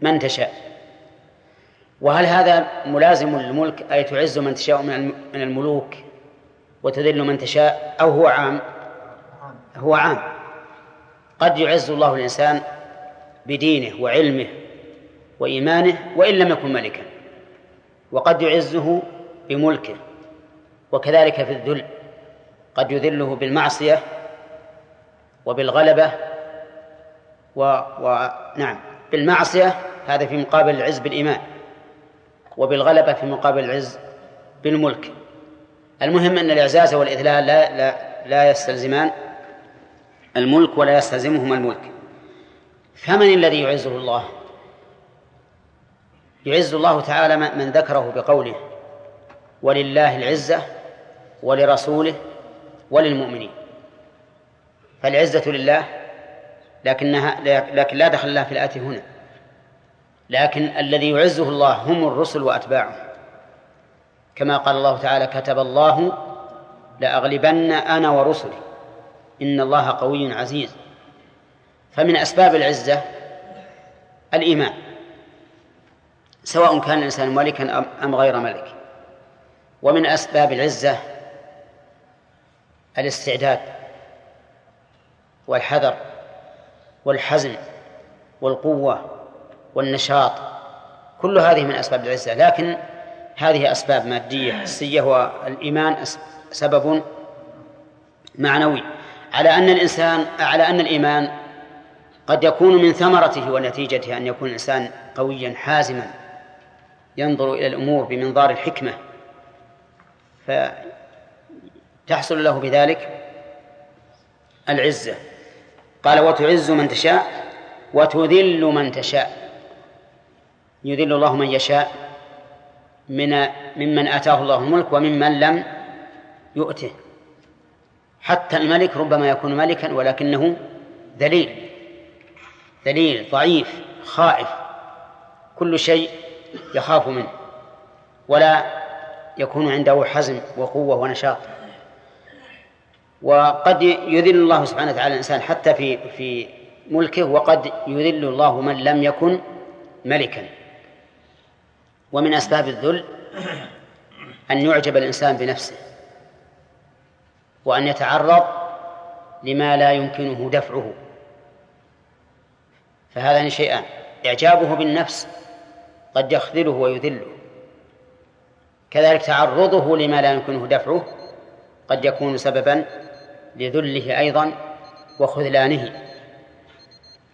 [SPEAKER 2] من تشاء. وهل هذا ملازم للملك؟ أي تعز من تشاء من الملوك؟ وتذل من تشاء أو هو عام. هو عام. قد يعز الله الإنسان بدينه وعلمه وإيمانه وإن لم يكن ملكا. وقد يعزه بملكه. وكذلك في الذل. قد يذله بالمعصية وبالغلبة و... ونعم بالمعصية هذا في مقابل العز بالإيمان. وبالغلبة في مقابل العز بالملك. المهم أن الإعزاز والإذلال لا لا لا يستلزمان الملك ولا يستلزمهما الملك. فمن الذي يعزه الله؟ يعز الله تعالى من ذكره بقوله ولله العزة ولرسوله وللمؤمنين فالعزة لله لكنها لكن لا دخل الله في الآتي هنا. لكن الذي يعزه الله هم الرسل وأتباعه كما قال الله تعالى كتب الله لأغلبن أنا ورسلي. إن الله قوي عزيز. فمن أسباب العزة الإيمان. سواء كان الإنسان ملكا أم غير ملك. ومن أسباب العزة الاستعداد والحذر والحزم والقوة والنشاط. كل هذه من أسباب العزة. لكن هذه أسباب مادية حسية والإيمان سبب معنوي. على أن الإنسان على أن الإيمان قد يكون من ثمرته ونتيجته أن يكون الإنسان قويا حازما ينظر إلى الأمور بمنظار الحكمة. فتحصل له بذلك العزة. قال وتعز من تشاء وتذل من تشاء. يذل الله من يشاء. من ممن آتاه الله الملك وممن لم يؤته. حتى الملك ربما يكون ملكا ولكنه ذليل. ذليل ضعيف خائف. كل شيء يخاف منه. ولا يكون عنده حزم وقوة ونشاط. وقد يذل الله سبحانه وتعالى الإنسان حتى في في ملكه وقد يذل الله من لم يكن ملكا. ومن أسباب الذل أن يعجب الإنسان بنفسه وأن يتعرض لما لا يمكنه دفعه. فهذان شيئان. إعجابه بالنفس قد يخذله ويذله. كذلك تعرضه لما لا يمكنه دفعه قد يكون سببا لذله أيضا وخذلانه.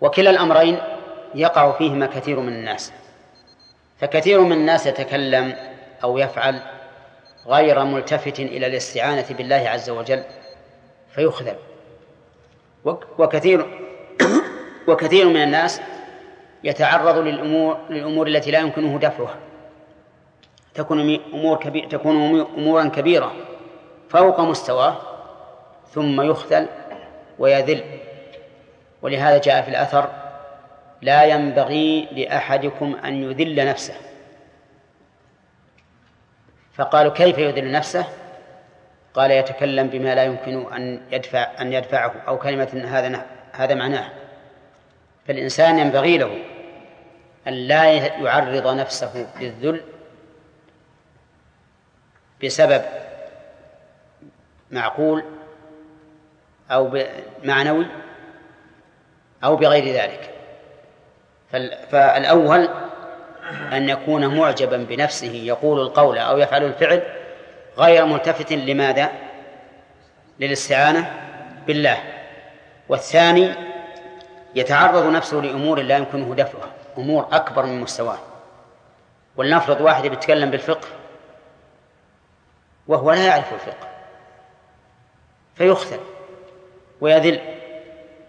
[SPEAKER 2] وكلا الأمرين يقع فيهما كثير من الناس. فكثير من الناس يتكلم أو يفعل غير ملتفت إلى الاستعانة بالله عز وجل فيخذل. وكثير وكثير من الناس يتعرض للأمور للأمور التي لا يمكنه دفعها. تكون أمور كبيرة تكون أمورا كبيرة فوق مستواه ثم يخذل ويذل. ولهذا جاء في الأثر لا ينبغي لأحدكم أن يذل نفسه. فقالوا كيف يذل نفسه؟ قال يتكلم بما لا يمكن أن يدفع أن يدفعه أو كلمة هذا هذا معناه. فالإنسان ينبغي له أن لا يعرض نفسه للذل بسبب معقول أو معنوي أو بغير ذلك. فالأول أن يكون معجبا بنفسه يقول القول أو يفعل الفعل غير ملتفت لماذا؟ للاستعانة بالله. والثاني يتعرض نفسه لأمور لا يمكنه دفعها أمور أكبر من مستواه. ولنفرض واحد يتكلم بالفقه وهو لا يعرف الفقه فيخثل ويذل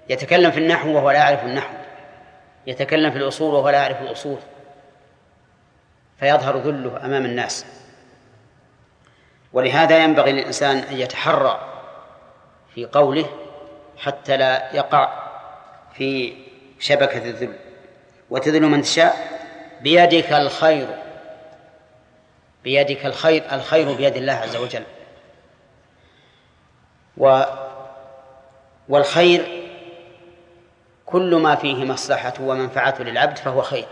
[SPEAKER 2] يتكلم في النحو وهو لا يعرف النحو. يتكلم في الأصول وهو لا يعرف الأصول. فيظهر ذله أمام الناس. ولهذا ينبغي للإنسان أن يتحرى في قوله حتى لا يقع في شبكة الذل. وتذل من تشاء بيدك الخير. بيدك الخير الخير بيد الله عز وجل. و والخير كل ما فيه مصلحة ومنفعة للعبد فهو خير.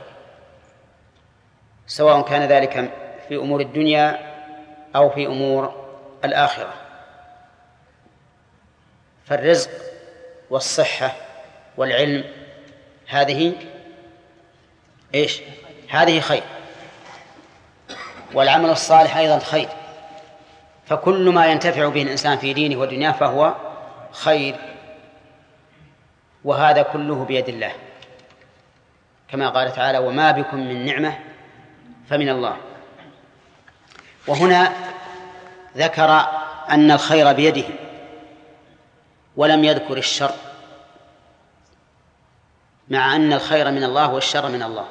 [SPEAKER 2] سواء كان ذلك في أمور الدنيا أو في أمور الآخرة. فالرزق والصحة والعلم هذه إيش؟ هذه خير. والعمل الصالح أيضا خير. فكل ما ينتفع به الإنسان في دينه ودنياه فهو خير. وهذا كله بيد الله. كما قال تعالى وما بكم من نعمة فمن الله. وهنا ذكر أن الخير بيده ولم يذكر الشر مع أن الخير من الله والشر من الله.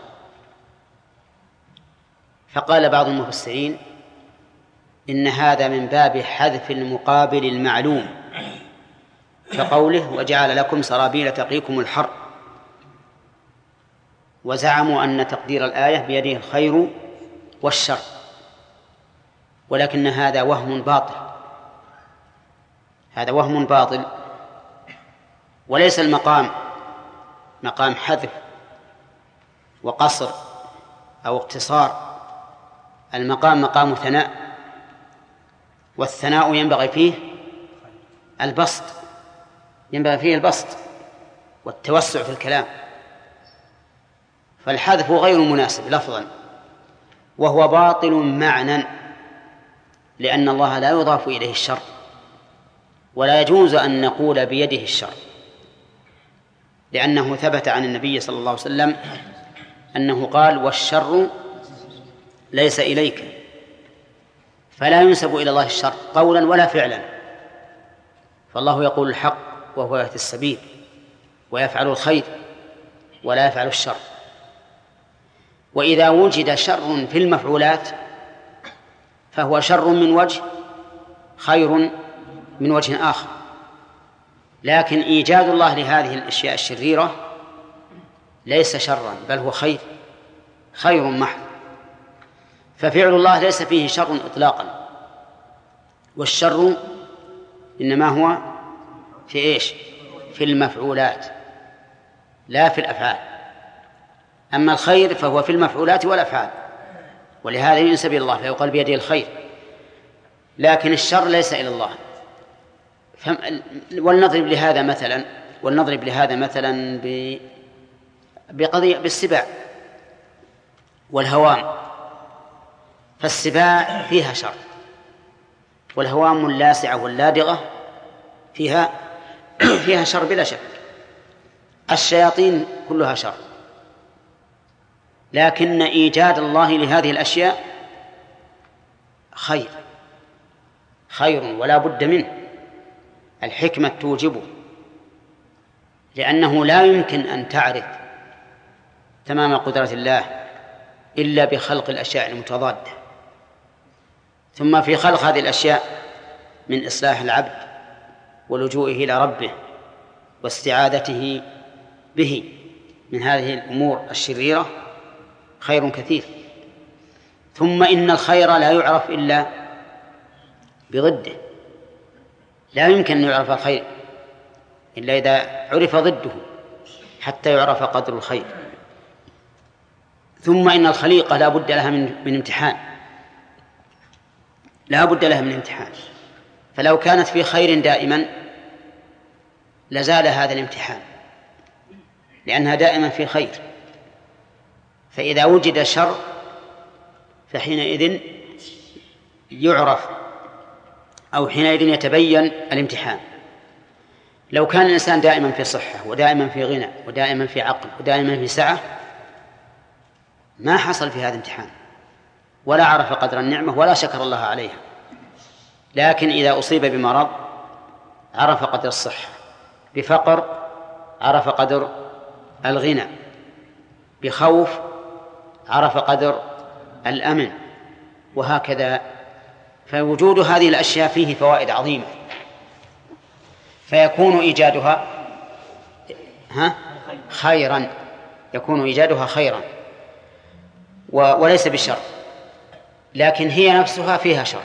[SPEAKER 2] فقال بعض المفسرين إن هذا من باب حذف المقابل المعلوم. كقوله وجعل لكم سرابيل تقيكم الحر. وزعموا أن تقدير الآية بيده الخير والشر. ولكن هذا وهم باطل. هذا وهم باطل. وليس المقام مقام حذف وقصر أو اقتصار. المقام مقام ثناء. والثناء ينبغي فيه البسط. ينبغي فيه البسط والتوسع في الكلام. فالحذف غير مناسب لفظا وهو باطل معنى لأن الله لا يضاف إليه الشر ولا يجوز أن نقول بيده الشر لأنه ثبت عن النبي صلى الله عليه وسلم أنه قال والشر ليس إليك. فلا ينسب إلى الله الشر قولا ولا فعلا. فالله يقول الحق وهو يهدي السبيل ويفعل الخير ولا يفعل الشر. وإذا وجد شر في المفعولات فهو شر من وجه خير من وجه آخر. لكن إيجاد الله لهذه الأشياء الشريرة ليس شرا بل هو خير خير محض. ففعل الله ليس فيه شر إطلاقا والشر إنما هو في إيش؟ في المفعولات لا في الأفعال. أما الخير فهو في المفعولات والأفعال ولهذا ينسب إلى الله فيقال بيده الخير. لكن الشر ليس إلى الله. ولنضرب لهذا مثلا ولنضرب لهذا مثلا بقضية بالسباع والهوام. فالسباع فيها شر والهوام اللاسعة واللادغة فيها فيها شر بلا شك. الشياطين كلها شر. لكن إيجاد الله لهذه الأشياء خير. خير ولا بد منه. الحكمة توجبه. لأنه لا يمكن أن تعرف تمام قدرة الله إلا بخلق الأشياء المتضادة. ثم في خلق هذه الأشياء من إصلاح العبد. ولجوئه إلى ربه واستعاذته به من هذه الأمور الشريرة خير كثير. ثم إن الخير لا يعرف إلا بضده. لا يمكن أن يعرف الخير إلا إذا عرف ضده حتى يعرف قدر الخير. ثم إن الخليقة لا بد لها من, من امتحان. لا بد لها من امتحان. فلو كانت في خير دائما لزال هذا الامتحان لأنها دائما في خير. فإذا وجد شر فحينئذ يعرف أو حينئذ يتبين الامتحان. لو كان الإنسان دائما في صحة ودائما في غنى ودائما في عقل ودائما في سعة ما حصل في هذا الامتحان. ولا عرف قدر النعمة ولا شكر الله عليها. لكن إذا أصيب بمرض عرف قدر الصحة. بفقر عرف قدر الغنى. بخوف عرف قدر الأمن. وهكذا. فوجود هذه الأشياء فيه فوائد عظيمة. فيكون إيجادها ها؟ خيرا. يكون إيجادها خيرا. وليس بشر. لكن هي نفسها فيها شر.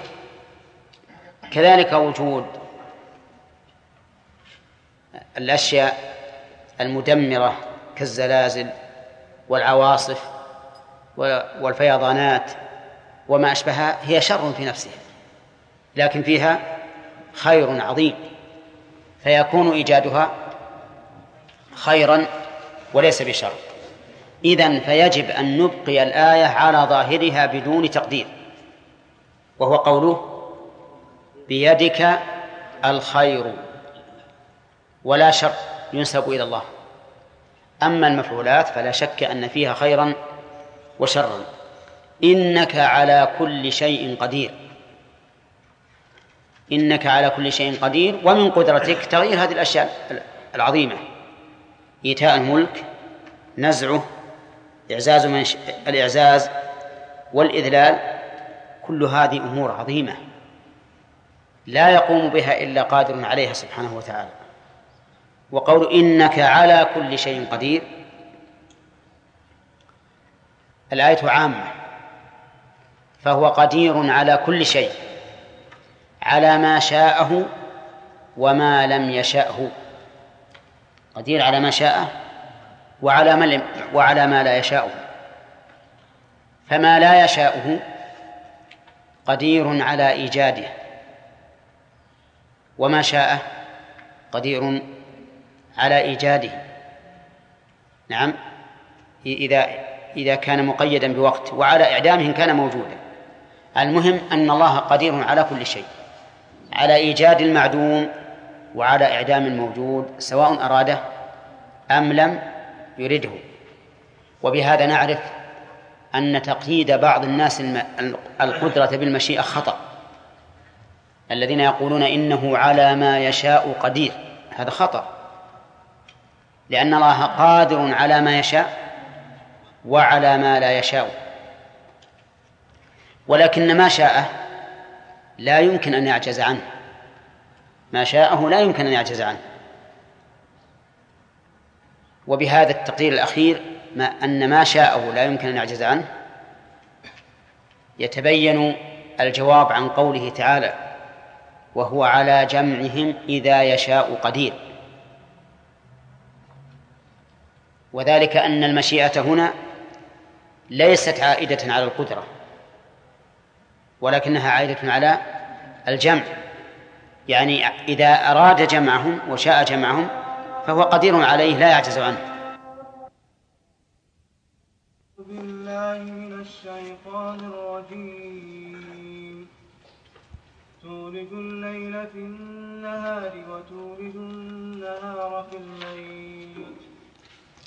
[SPEAKER 2] كذلك وجود الأشياء المدمرة كالزلازل والعواصف والفيضانات وما أشبهها هي شر في نفسها لكن فيها خير عظيم فيكون إيجادها خيرا وليس بشر. إذن فيجب أن نبقي الآية على ظاهرها بدون تقدير وهو قوله بيدك الخير. ولا شر ينسب إلى الله. أما المفعولات فلا شك أن فيها خيرا وشرا. إنك على كل شيء قدير. إنك على كل شيء قدير. ومن قدرتك تغيير هذه الأشياء العظيمة. إيتاء الملك نزعه إعزاز من ش... الإعزاز والإذلال. كل هذه أمور عظيمة. لا يقوم بها إلا قادر عليها سبحانه وتعالى. وقول إنك على كل شيء قدير. الآية عامة. فهو قدير على كل شيء. على ما شاءه وما لم يشأه. قدير على ما شاءه وعلى ما وعلى ما لا يشاءه. فما لا يشاءه قدير على إيجاده. وما شاءه قدير على إيجاده. نعم. إذا إذا كان مقيدا بوقت وعلى إعدامه إن كان موجودا. المهم أن الله قدير على كل شيء على إيجاد المعدوم وعلى إعدام الموجود سواء أراده أم لم يرده. وبهذا نعرف أن تقييد بعض الناس القدرة بالمشيئة خطأ. الذين يقولون إنه على ما يشاء قدير هذا خطأ. لأن الله قادر على ما يشاء وعلى ما لا يشاء. ولكن ما شاءه لا يمكن أن يعجز عنه. ما شاءه لا يمكن أن يعجز عنه. وبهذا التقدير الأخير ما أن ما شاءه لا يمكن أن يعجز عنه يتبين الجواب عن قوله تعالى وهو على جمعهم إذا يشاء قدير. وذلك أن المشيئة هنا ليست عائدة على القدرة ولكنها عائدة على الجمع. يعني إذا أراد جمعهم وشاء جمعهم فهو قدير عليه لا يعجز عنه.
[SPEAKER 9] بالله من الشيطان الرجيم. تولج الليل في النهار وتولج النهار في الليل.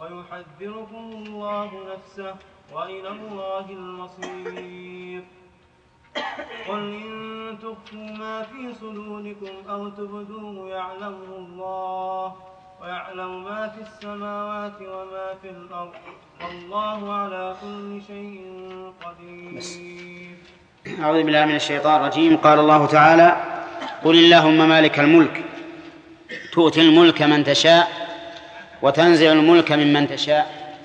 [SPEAKER 9] ويحذركم الله نفسه وإلى الله المصير. قل إن تخفوا ما في صدوركم أو تبدوه يعلمه الله ويعلم ما في السماوات وما في الأرض والله على كل شيء قدير.
[SPEAKER 2] أعوذ بالله من الشيطان الرجيم. قال الله تعالى قل اللهم مالك الملك تؤتي الملك من تشاء وتنزع الملك ممن تشاء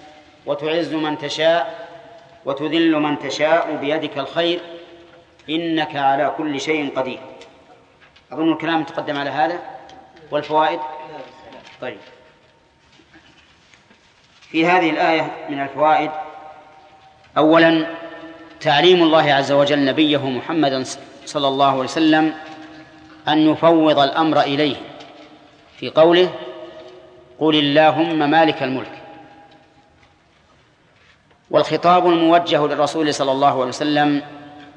[SPEAKER 2] وتعز من تشاء وتذل من تشاء بيدك الخير إنك على كل شيء قدير. أظن الكلام تقدم على هذا؟ والفوائد؟ طيب. في هذه الآية من الفوائد أولا تعليم الله عز وجل نبيه محمدا صلى الله عليه وسلم أن يفوض الأمر إليه في قوله قل اللهم مالك الملك. والخطاب الموجه للرسول صلى الله عليه وسلم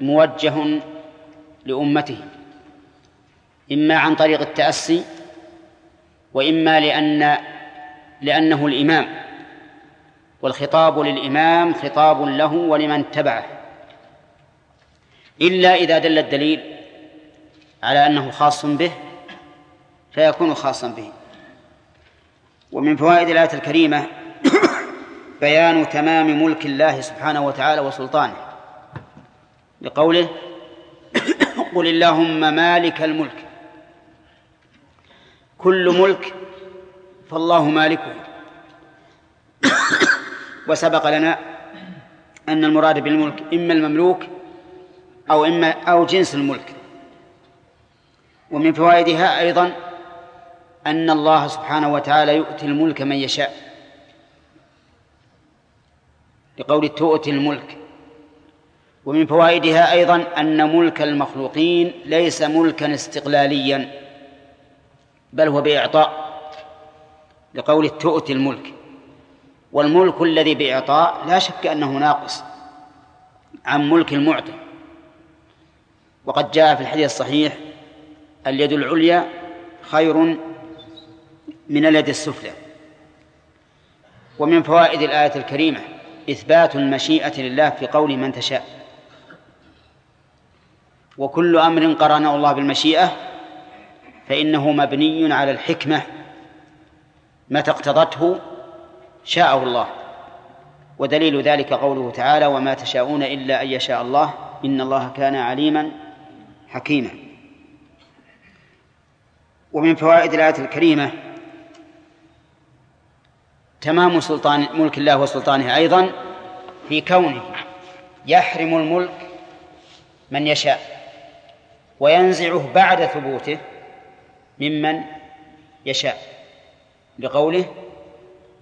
[SPEAKER 2] موجه لأمته. إما عن طريق التأسي وإما لأن لأنه الإمام. والخطاب للإمام خطاب له ولمن تبعه. إلا إذا دل الدليل على أنه خاص به فيكون خاصا به. ومن فوائد الآية الكريمة بيان تمام ملك الله سبحانه وتعالى وسلطانه. لقوله قل اللهم مالك الملك. كل ملك فالله مالكه. وسبق لنا أن المراد بالملك إما المملوك أو إما أو جنس الملك. ومن فوائدها أيضا أن الله سبحانه وتعالى يؤتي الملك من يشاء. لقول تؤتي الملك. ومن فوائدها أيضا أن ملك المخلوقين ليس ملكا استقلاليا بل هو بإعطاء. لقول تؤتي الملك. والملك الذي بإعطاء لا شك أنه ناقص عن ملك المعطي. وقد جاء في الحديث الصحيح اليد العليا خير من اليد السفلى. ومن فوائد الآية الكريمة إثبات المشيئة لله في قول من تشاء. وكل أمر قرنه الله بالمشيئة فإنه مبني على الحكمة. متى اقتضته شاءه الله. ودليل ذلك قوله تعالى وما تشاءون إلا أن يشاء الله إن الله كان عليما حكيما. ومن فوائد الآية الكريمة تمام سلطان ملك الله وسلطانه أيضا في كونه يحرم الملك من يشاء وينزعه بعد ثبوته ممن يشاء لقوله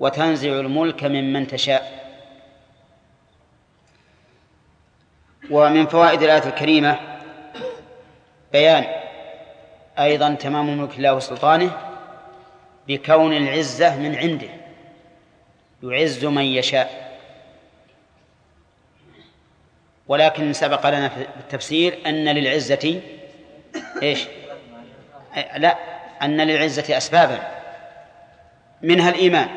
[SPEAKER 2] وتنزع الملك ممن تشاء. ومن فوائد الآية الكريمة بيان أيضا تمام ملك الله وسلطانه بكون العزة من عنده. يعز من يشاء. ولكن سبق لنا في التفسير أن للعزة إيش؟ لا أن للعزة أسبابا. منها الإيمان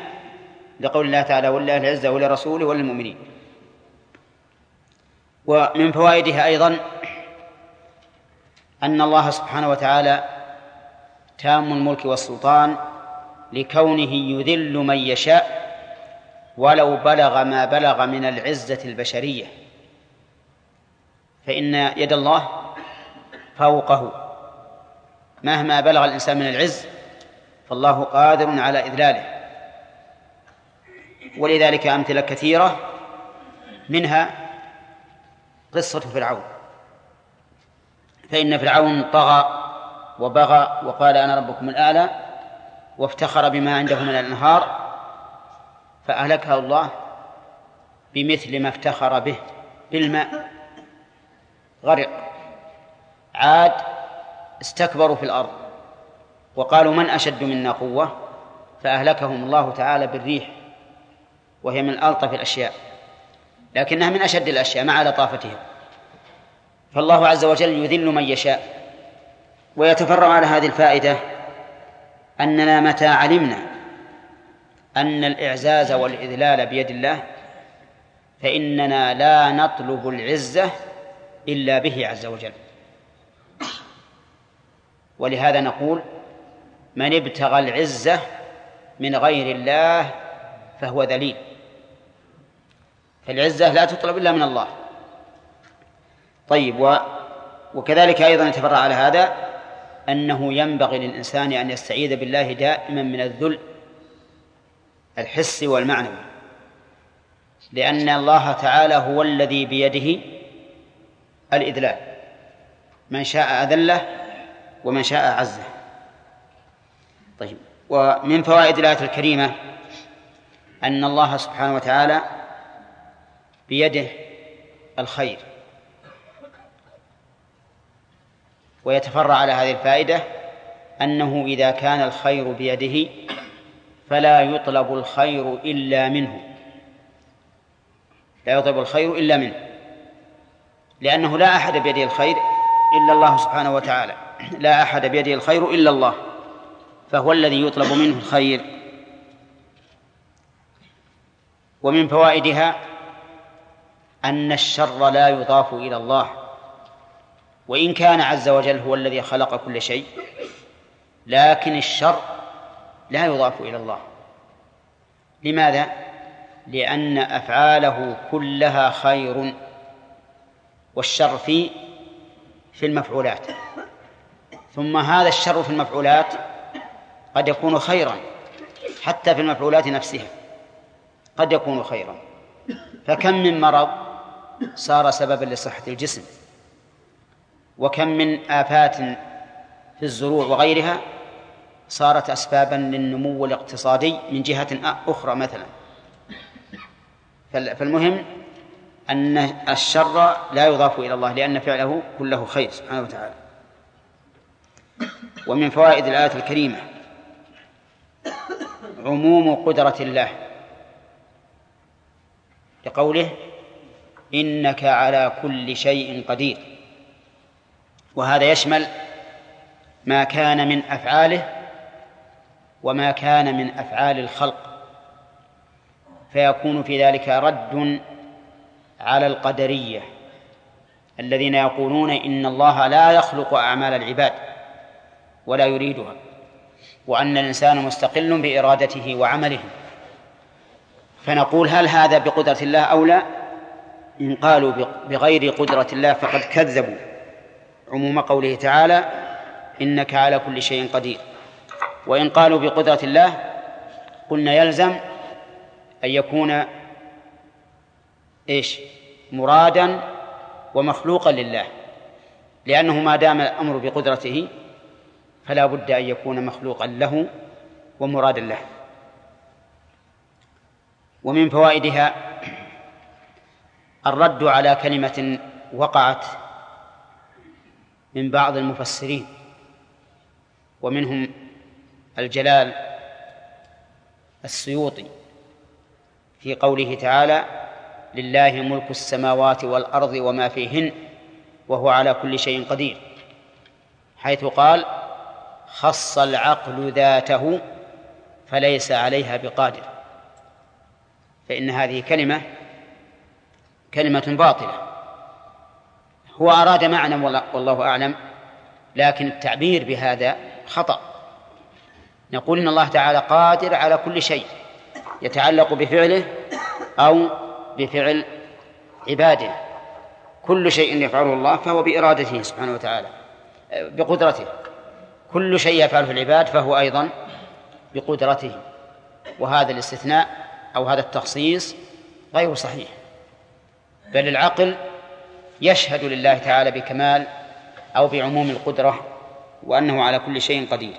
[SPEAKER 2] لقول الله تعالى ولله العزة ولرسوله وللمؤمنين ومن فوائدها أيضا أن الله سبحانه وتعالى تام الملك والسلطان لكونه يذل من يشاء. ولو بلغ ما بلغ من العزة البشرية. فإن يد الله فوقه. مهما بلغ الإنسان من العز فالله قادر على إذلاله. ولذلك أمثلة كثيرة منها قصة فرعون. فإن فرعون طغى وبغى وقال أنا ربكم الأعلى وافتخر بما عنده من الأنهار فأهلكه الله بمثل ما افتخر به بالماء. غرق. عاد استكبروا في الأرض وقالوا من أشد منا قوة؟ فأهلكهم الله تعالى بالريح وهي من ألطف الأشياء لكنها من أشد الأشياء مع لطافتها فالله عز وجل يذل من يشاء. ويتفرع على هذه الفائدة أننا متى علمنا أن الإعزاز والإذلال بيد الله فإننا لا نطلب العزة إلا به عز وجل. ولهذا نقول من ابتغى العزة من غير الله فهو ذليل. فالعزة لا تطلب إلا من الله. طيب و وكذلك أيضا يتفرع على هذا أنه ينبغي للإنسان أن يستعيذ بالله دائما من الذل الحسي والمعنوي لأن الله تعالى هو الذي بيده الإذلال. من شاء أذله ومن شاء عزه طيب ومن فوائد الآية الكريمة أن الله سبحانه وتعالى بيده الخير. ويتفرع على هذه الفائدة أنه إذا كان الخير بيده فلا يطلب الخير إلا منه. لا يطلب الخير إلا منه. لأنه لا أحد بيده الخير إلا الله سبحانه وتعالى. لا أحد بيده الخير إلا الله. فهو الذي يطلب منه الخير. ومن فوائدها أن الشر لا يضاف إلى الله. وإن كان عز وجل هو الذي خلق كل شيء لكن الشر لا يضاف إلى الله. لماذا؟ لأن أفعاله كلها خير والشر في في المفعولات. ثم هذا الشر في المفعولات قد يكون خيرا حتى في المفعولات نفسها قد يكون خيرا. فكم من مرض صار سببا لصحة الجسم؟ وكم من آفات في الزروع وغيرها صارت أسبابا للنمو الاقتصادي من جهة أخرى مثلا. فالمهم أن الشر لا يضاف إلى الله لأن فعله كله خير سبحانه وتعالى. ومن فوائد الآية الكريمة عموم قدرة الله. لقوله إنك على كل شيء قدير. وهذا يشمل ما كان من أفعاله وما كان من أفعال الخلق فيكون في ذلك رد على القدرية الذين يقولون إن الله لا يخلق أعمال العباد ولا يريدها وأن الإنسان مستقل بإرادته وعمله. فنقول هل هذا بقدرة الله أو لا؟ إن قالوا بغير قدرة الله فقد كذبوا. عموم قوله تعالى إنك على كل شيء قدير. وإن قالوا بقدرة الله قلنا يلزم أن يكون إيش؟ مرادا ومخلوقا لله. لأنه ما دام الأمر بقدرته فلا بد أن يكون مخلوقا له ومرادا له. ومن فوائدها الرد على كلمة وقعت من بعض المفسرين ومنهم الجلال السيوطي في قوله تعالى لله ملك السماوات والأرض وما فيهن وهو على كل شيء قدير حيث قال خص العقل ذاته فليس عليها بقادر. فإن هذه كلمة كلمة باطلة هو أراد معنى والله أعلم لكن التعبير بهذا خطأ. نقول إن الله تعالى قادر على كل شيء يتعلق بفعله أو بفعل عباده. كل شيء يفعله الله فهو بإرادته سبحانه وتعالى بقدرته. كل شيء يفعله العباد فهو أيضا بقدرته. وهذا الاستثناء أو هذا التخصيص غير صحيح. بل العقل يشهد لله تعالى بكمال أو بعموم القدرة وأنه على كل شيء قدير.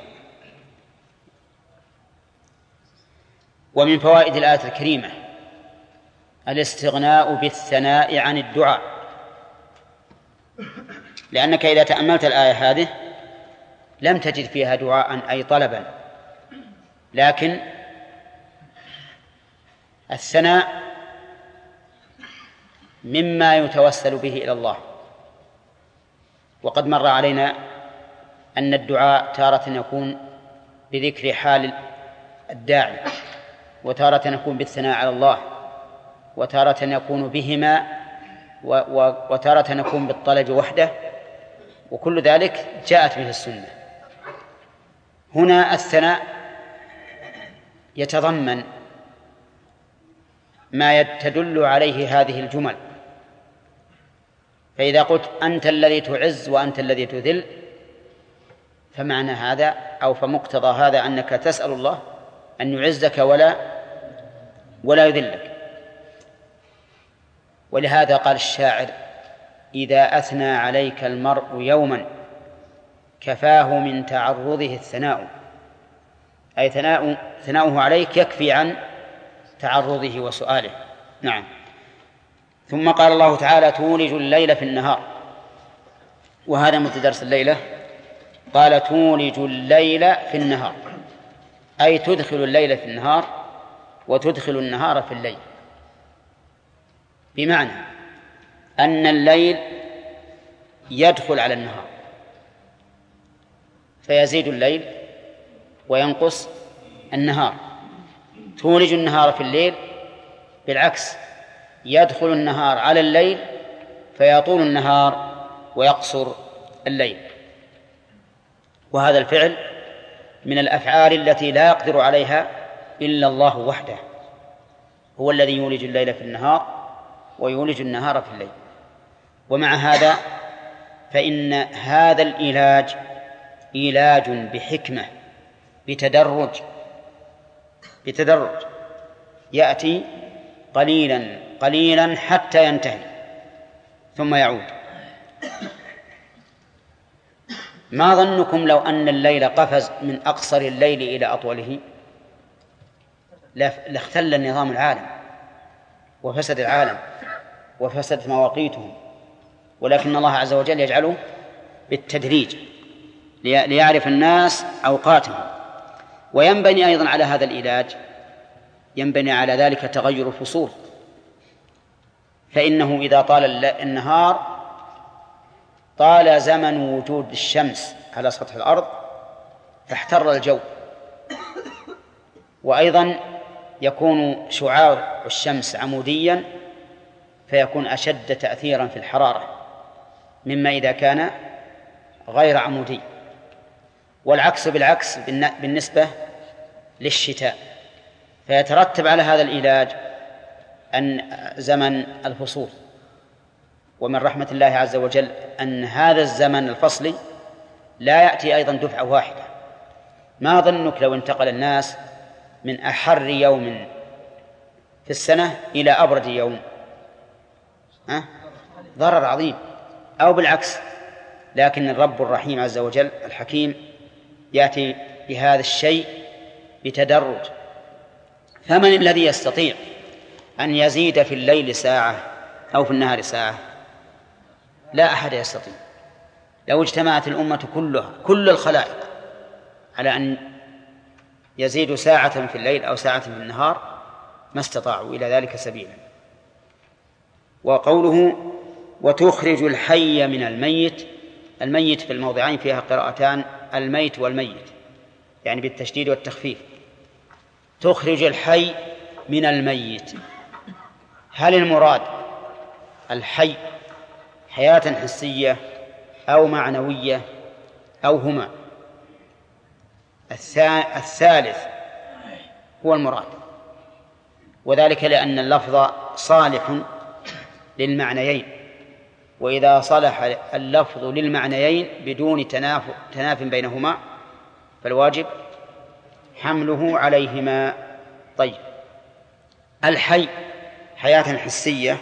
[SPEAKER 2] ومن فوائد الآية الكريمة الاستغناء بالثناء عن الدعاء. لأنك إذا تأملت الآية هذه لم تجد فيها دعاء أي طلبا. لكن الثناء مما يتوسل به إلى الله. وقد مر علينا أن الدعاء تارة يكون بذكر حال الداعي. وتارة يكون بالثناء على الله وتارة يكون بهما وتارة يكون بالطلب وحده وكل ذلك جاءت به السنة. هنا الثناء يتضمن ما تدل عليه هذه الجمل. فإذا قلت أنت الذي تعز وأنت الذي تذل فمعنى هذا أو فمقتضى هذا أنك تسأل الله أن يعزك ولا ولا يذلك. ولهذا قال الشاعر إذا أثنى عليك المرء يوما كفاه من تعرضه الثناء. أي ثناء ثناؤه عليك يكفي عن تعرضه وسؤاله. نعم. ثم قال الله تعالى تولج الليل في النهار. وهذا مثل درس الليلة؟ قال تولج الليل في النهار. أي تدخل الليل في النهار وتدخل النهار في الليل. بمعنى أن الليل يدخل على النهار فيزيد الليل وينقص النهار. تولج النهار في الليل بالعكس يدخل النهار على الليل فيطول النهار ويقصر الليل. وهذا الفعل من الأفعال التي لا يقدر عليها إلا الله وحده. هو الذي يولج الليل في النهار ويولج النهار في الليل. ومع هذا فإن هذا العلاج علاج بحكمة بتدرج بتدرج. يأتي قليلا قليلا حتى ينتهي ثم يعود. ما ظنكم لو أن الليل قفز من أقصر الليل إلى أطوله؟ لاختل النظام العالم وفسد العالم وفسدت مواقيته ولكن الله عز وجل يجعله بالتدريج ليعرف الناس أوقاتهم. وينبني أيضا على هذا العلاج ينبني على ذلك تغير الفصول. فإنه إذا طال النهار طال زمن وجود الشمس على سطح الأرض فاحتر الجو. وأيضا يكون شعاع الشمس عموديا فيكون أشد تأثيرا في الحرارة مما إذا كان غير عمودي. والعكس بالعكس بالنسبة للشتاء. فيترتب على هذا العلاج أن زمن الفصول. ومن رحمة الله عز وجل أن هذا الزمن الفصلي لا يأتي أيضا دفعة واحدة. ما ظنك لو انتقل الناس من أحر يوم في السنة إلى أبرد يوم؟ ها؟ ضرر عظيم. أو بالعكس لكن الرب الرحيم عز وجل الحكيم يأتي بهذا الشيء بتدرج. فمن الذي يستطيع أن يزيد في الليل ساعة أو في النهار ساعة؟ لا أحد يستطيع. لو اجتمعت الأمة كلها كل الخلائق على أن يزيد ساعة في الليل أو ساعة في النهار ما استطاعوا إلى ذلك سبيلا. وقوله وتخرج الحي من الميت الميت في الموضعين فيها قراءتان الميت والميت يعني بالتشديد والتخفيف. تخرج الحي من الميت هل المراد الحي حياة حسية أو معنوية أو هما. الثالث هو المراد. وذلك لأن اللفظ صالح للمعنيين. وإذا صلح اللفظ للمعنيين بدون تناف, بينهما فالواجب حمله عليهما. طيب. الحي حياة حسية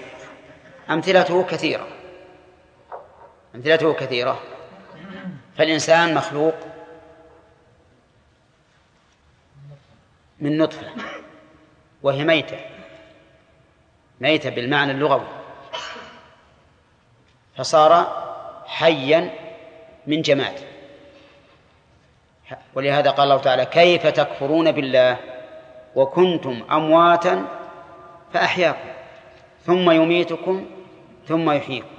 [SPEAKER 2] أمثلته كثيرة. أمثلته كثيرة. فالإنسان مخلوق من نطفة وهي ميتة. ميتة بالمعنى اللغوي. فصار حيا من جماد. ولهذا قال الله تعالى كيف تكفرون بالله وكنتم أمواتا فأحياكم ثم يميتكم ثم يحييكم.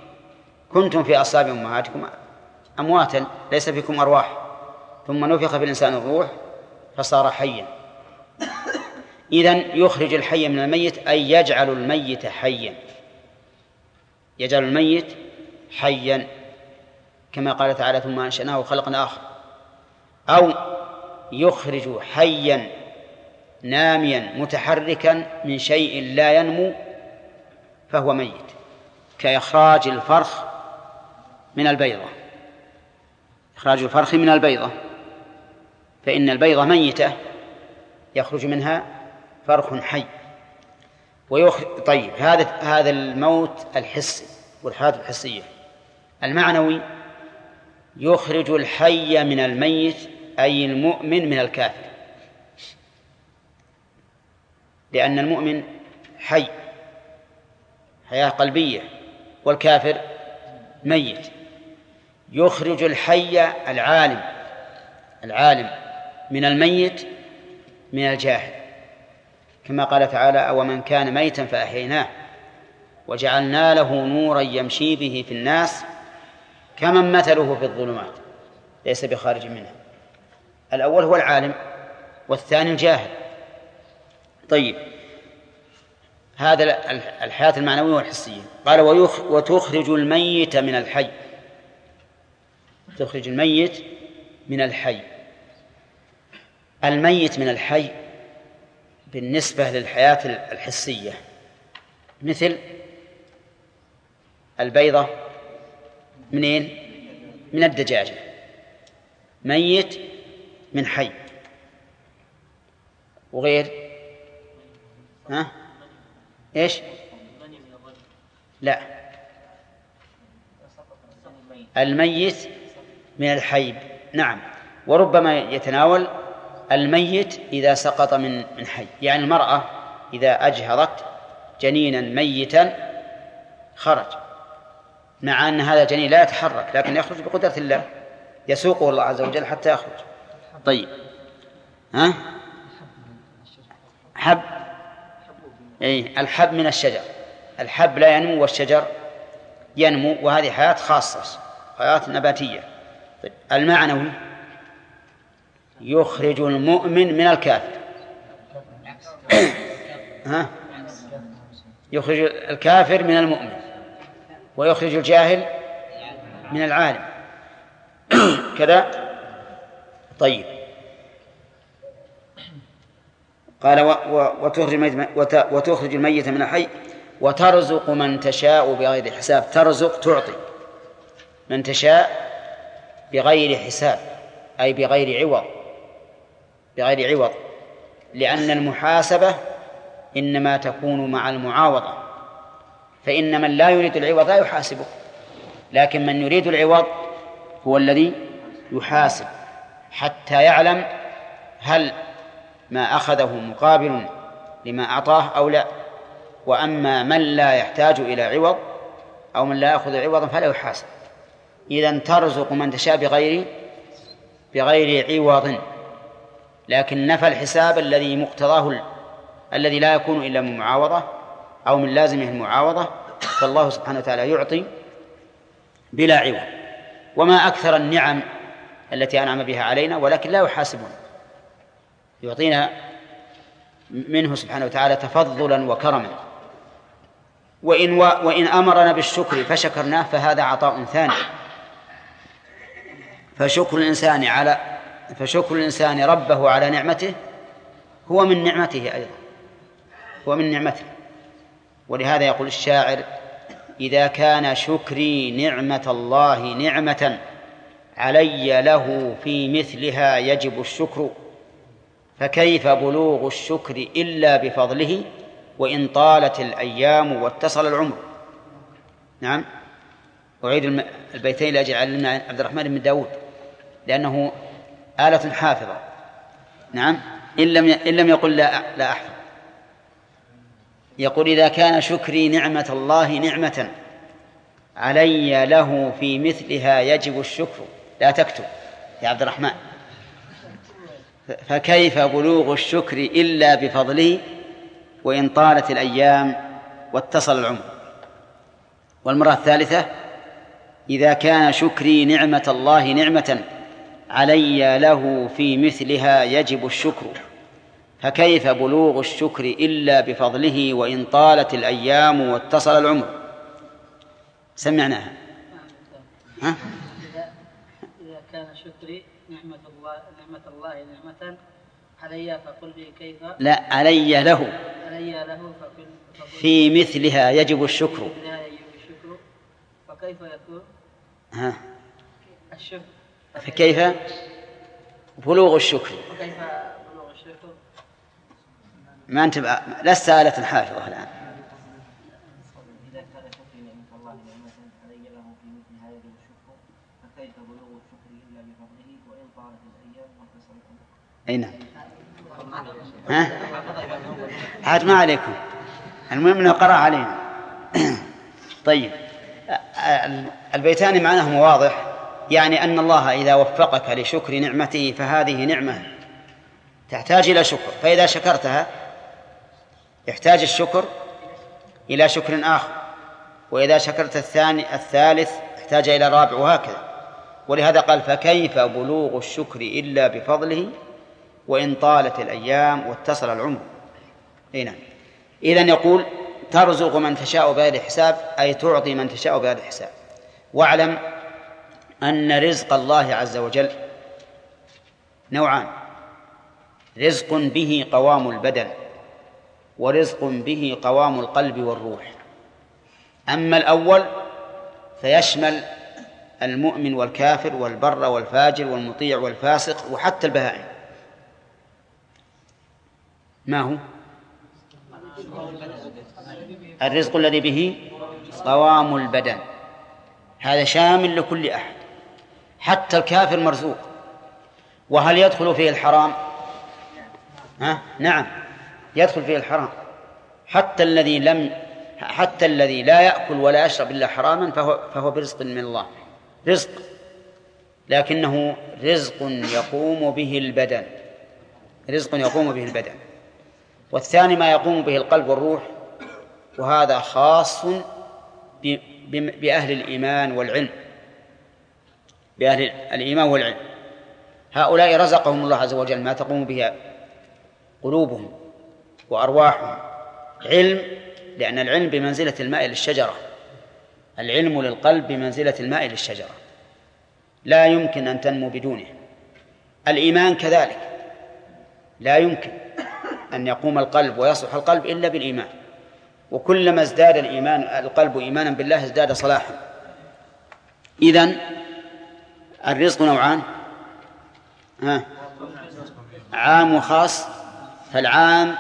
[SPEAKER 2] كنتم في أصلاب أمهاتكم أمواتا ليس فيكم أرواح. ثم نفخ في الإنسان الروح فصار حيا. إذن يخرج الحي من الميت أي يجعل الميت حيا. يجعل الميت حيا كما قال تعالى ثم أنشأناه خلقا آخر. أو يخرج حيا ناميا متحركا من شيء لا ينمو فهو ميت. كإخراج الفرخ من البيضة. إخراج الفرخ من البيضة. فإن البيضة ميتة يخرج منها فرخ حي. ويخرج طيب هذا هذا الموت الحسي والحياة الحسية. المعنوي يخرج الحي من الميت أي المؤمن من الكافر. لأن المؤمن حي حياة قلبية والكافر ميت. يخرج الحي العالم العالم من الميت من الجاهل. كما قال تعالى أو من كان ميتا فأحييناه وجعلنا له نورا يمشي به في الناس كمن مثله في الظلمات. ليس بخارج منها. الأول هو العالم والثاني الجاهل. طيب. هذا الحياة المعنوية والحسية. قال وتخرج الميت من الحي. تخرج الميت من الحي. الميت من الحي بالنسبة للحياة الحسية مثل البيضة منين؟ من الدجاجة. ميت من حي. وغير؟ ها؟ إيش؟ لا. الميت من الحي نعم. وربما يتناول الميت إذا سقط من من حي. يعني المرأة إذا أجهضت جنينا ميتا خرج. مع أن هذا الجنين لا يتحرك لكن يخرج بقدرة الله. يسوقه الله عز وجل حتى يخرج. طيب. ها؟ حب. أي الحب من الشجر. الحب لا ينمو والشجر ينمو وهذه حياة خاصة حياة نباتية. طيب المعنوي يخرج المؤمن من الكافر. ها؟ يخرج الكافر من المؤمن ويخرج الجاهل من العالم. كذا؟ طيب. قال وتخرج الميت وتخرج الميت من الحي وترزق من تشاء بغير حساب. ترزق تعطي. من تشاء بغير حساب أي بغير عوض بغير عوض لأن المحاسبة إنما تكون مع المعاوضة فإن من لا يريد العوض لا يحاسبه لكن من يريد العوض هو الذي يحاسب حتى يعلم هل ما أخذه مقابل لما أعطاه أو لا. وأما من لا يحتاج إلى عوض أو من لا يأخذ عوضا فلا يحاسب. إذا ترزق من تشاء بغير بغير عوض. لكن نفى الحساب الذي مقتضاه الذي لا يكون إلا من معاوضة أو من لازمه المعاوضة فالله سبحانه وتعالى يعطي بلا عوض. وما أكثر النعم التي أنعم بها علينا ولكن لا يحاسبنا. يعطينا منه سبحانه وتعالى تفضلا وكرما. وإن, و وإن أمرنا بالشكر فشكرناه فهذا عطاء ثاني. فشكر الإنسان على فشكر الإنسان ربه على نعمته هو من نعمته أيضا. هو من نعمته. ولهذا يقول الشاعر إذا كان شكري نعمة الله نعمة علي له في مثلها يجب الشكر فكيف بلوغ الشكر إلا بفضله؟ وإن طالت الأيام واتصل العمر. نعم. أعيد البيتين لأجل علمنا عبد الرحمن بن داود. لأنه آلة حافظة. نعم. إن لم إن لم يقل لا لا أحفظ. يقول إذا كان شكري نعمة الله نعمة علي له في مثلها يجب الشكر. لا تكتب يا عبد الرحمن. فكيف بلوغ الشكر إلا بفضله وإن طالت الأيام واتصل العمر؟ والمرة الثالثة إذا كان شكري نعمة الله نعمة علي له في مثلها يجب الشكر. فكيف بلوغ الشكر إلا بفضله وإن طالت الأيام واتصل العمر؟ سمعناها. ها؟
[SPEAKER 10] إذا كان شكري نعمة الله نعمة الله نعمة علي فقل لي كيف؟
[SPEAKER 2] لا علي له.
[SPEAKER 10] علي له فقل
[SPEAKER 2] في مثلها يجب الشكر.
[SPEAKER 10] مثلها يجب الشكر. فكيف يكون؟
[SPEAKER 2] ها؟
[SPEAKER 10] الشكر.
[SPEAKER 2] فكيف؟ بلوغ الشكر.
[SPEAKER 10] وكيف بلوغ الشكر؟
[SPEAKER 2] ما أنت بقى- لست آلة حافظة الآن.
[SPEAKER 5] إذا كان شكري نعمة الله نعمة علي له في مثلها يجب الشكر فكيف بلوغ الشكر إلا بفضله؟ وإن طالت الأيام واتصل الأمر
[SPEAKER 2] أي نعم. ها؟ عاد ما عليكم. المهم إنه قرأ علينا. طيب. ال- البيتان معناهما واضح. يعني أن الله إذا وفقك لشكر نعمته فهذه نعمة تحتاج إلى شكر. فإذا شكرتها يحتاج الشكر إلى شكر آخر. وإذا شكرت الثاني الثالث احتاج إلى رابع وهكذا. ولهذا قال فكيف بلوغ الشكر إلا بفضله وإن طالت الأيام واتصل العمر؟ أي نعم. يقول ترزق من تشاء بغير حساب أي تعطي من تشاء بغير حساب. واعلم أن رزق الله عز وجل نوعان. رزق به قوام البدن ورزق به قوام القلب والروح. أما الأول فيشمل المؤمن والكافر والبر والفاجر والمطيع والفاسق وحتى البهائم. ما هو؟ الرزق الذي به قوام البدن. هذا شامل لكل أحد. حتى الكافر مرزوق. وهل يدخل فيه الحرام؟ ها؟ نعم. يدخل فيه الحرام. حتى الذي لم حتى الذي لا يأكل ولا يشرب إلا حراما فهو فهو برزق من الله. رزق. لكنه رزق يقوم به البدن. رزق يقوم به البدن. والثاني ما يقوم به القلب والروح وهذا خاص بأهل الإيمان والعلم. بأهل الإيمان والعلم. هؤلاء رزقهم الله عز وجل ما تقوم به قلوبهم وأرواحهم. علم لأن العلم بمنزلة الماء للشجرة. العلم للقلب بمنزلة الماء للشجرة. لا يمكن أن تنمو بدونه. الإيمان كذلك. لا يمكن أن يقوم القلب ويصلح القلب إلا بالإيمان. وكلما ازداد الإيمان القلب إيمانا بالله ازداد صلاحا. إذن الرزق نوعان. ها؟ عام وخاص فالعام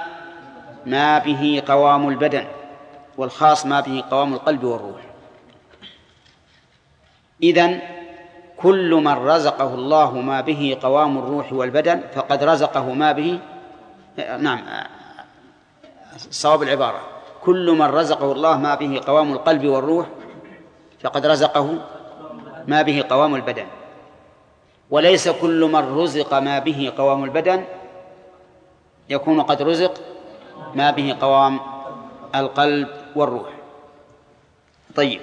[SPEAKER 2] ما به قوام البدن والخاص ما به قوام القلب والروح. إذن كل من رزقه الله ما به قوام الروح والبدن فقد رزقه ما به نعم صواب العبارة. كل من رزقه الله ما به قوام القلب والروح فقد رزقه ما به قوام البدن. وليس كل من رزق ما به قوام البدن يكون قد رزق ما به قوام القلب والروح. طيب.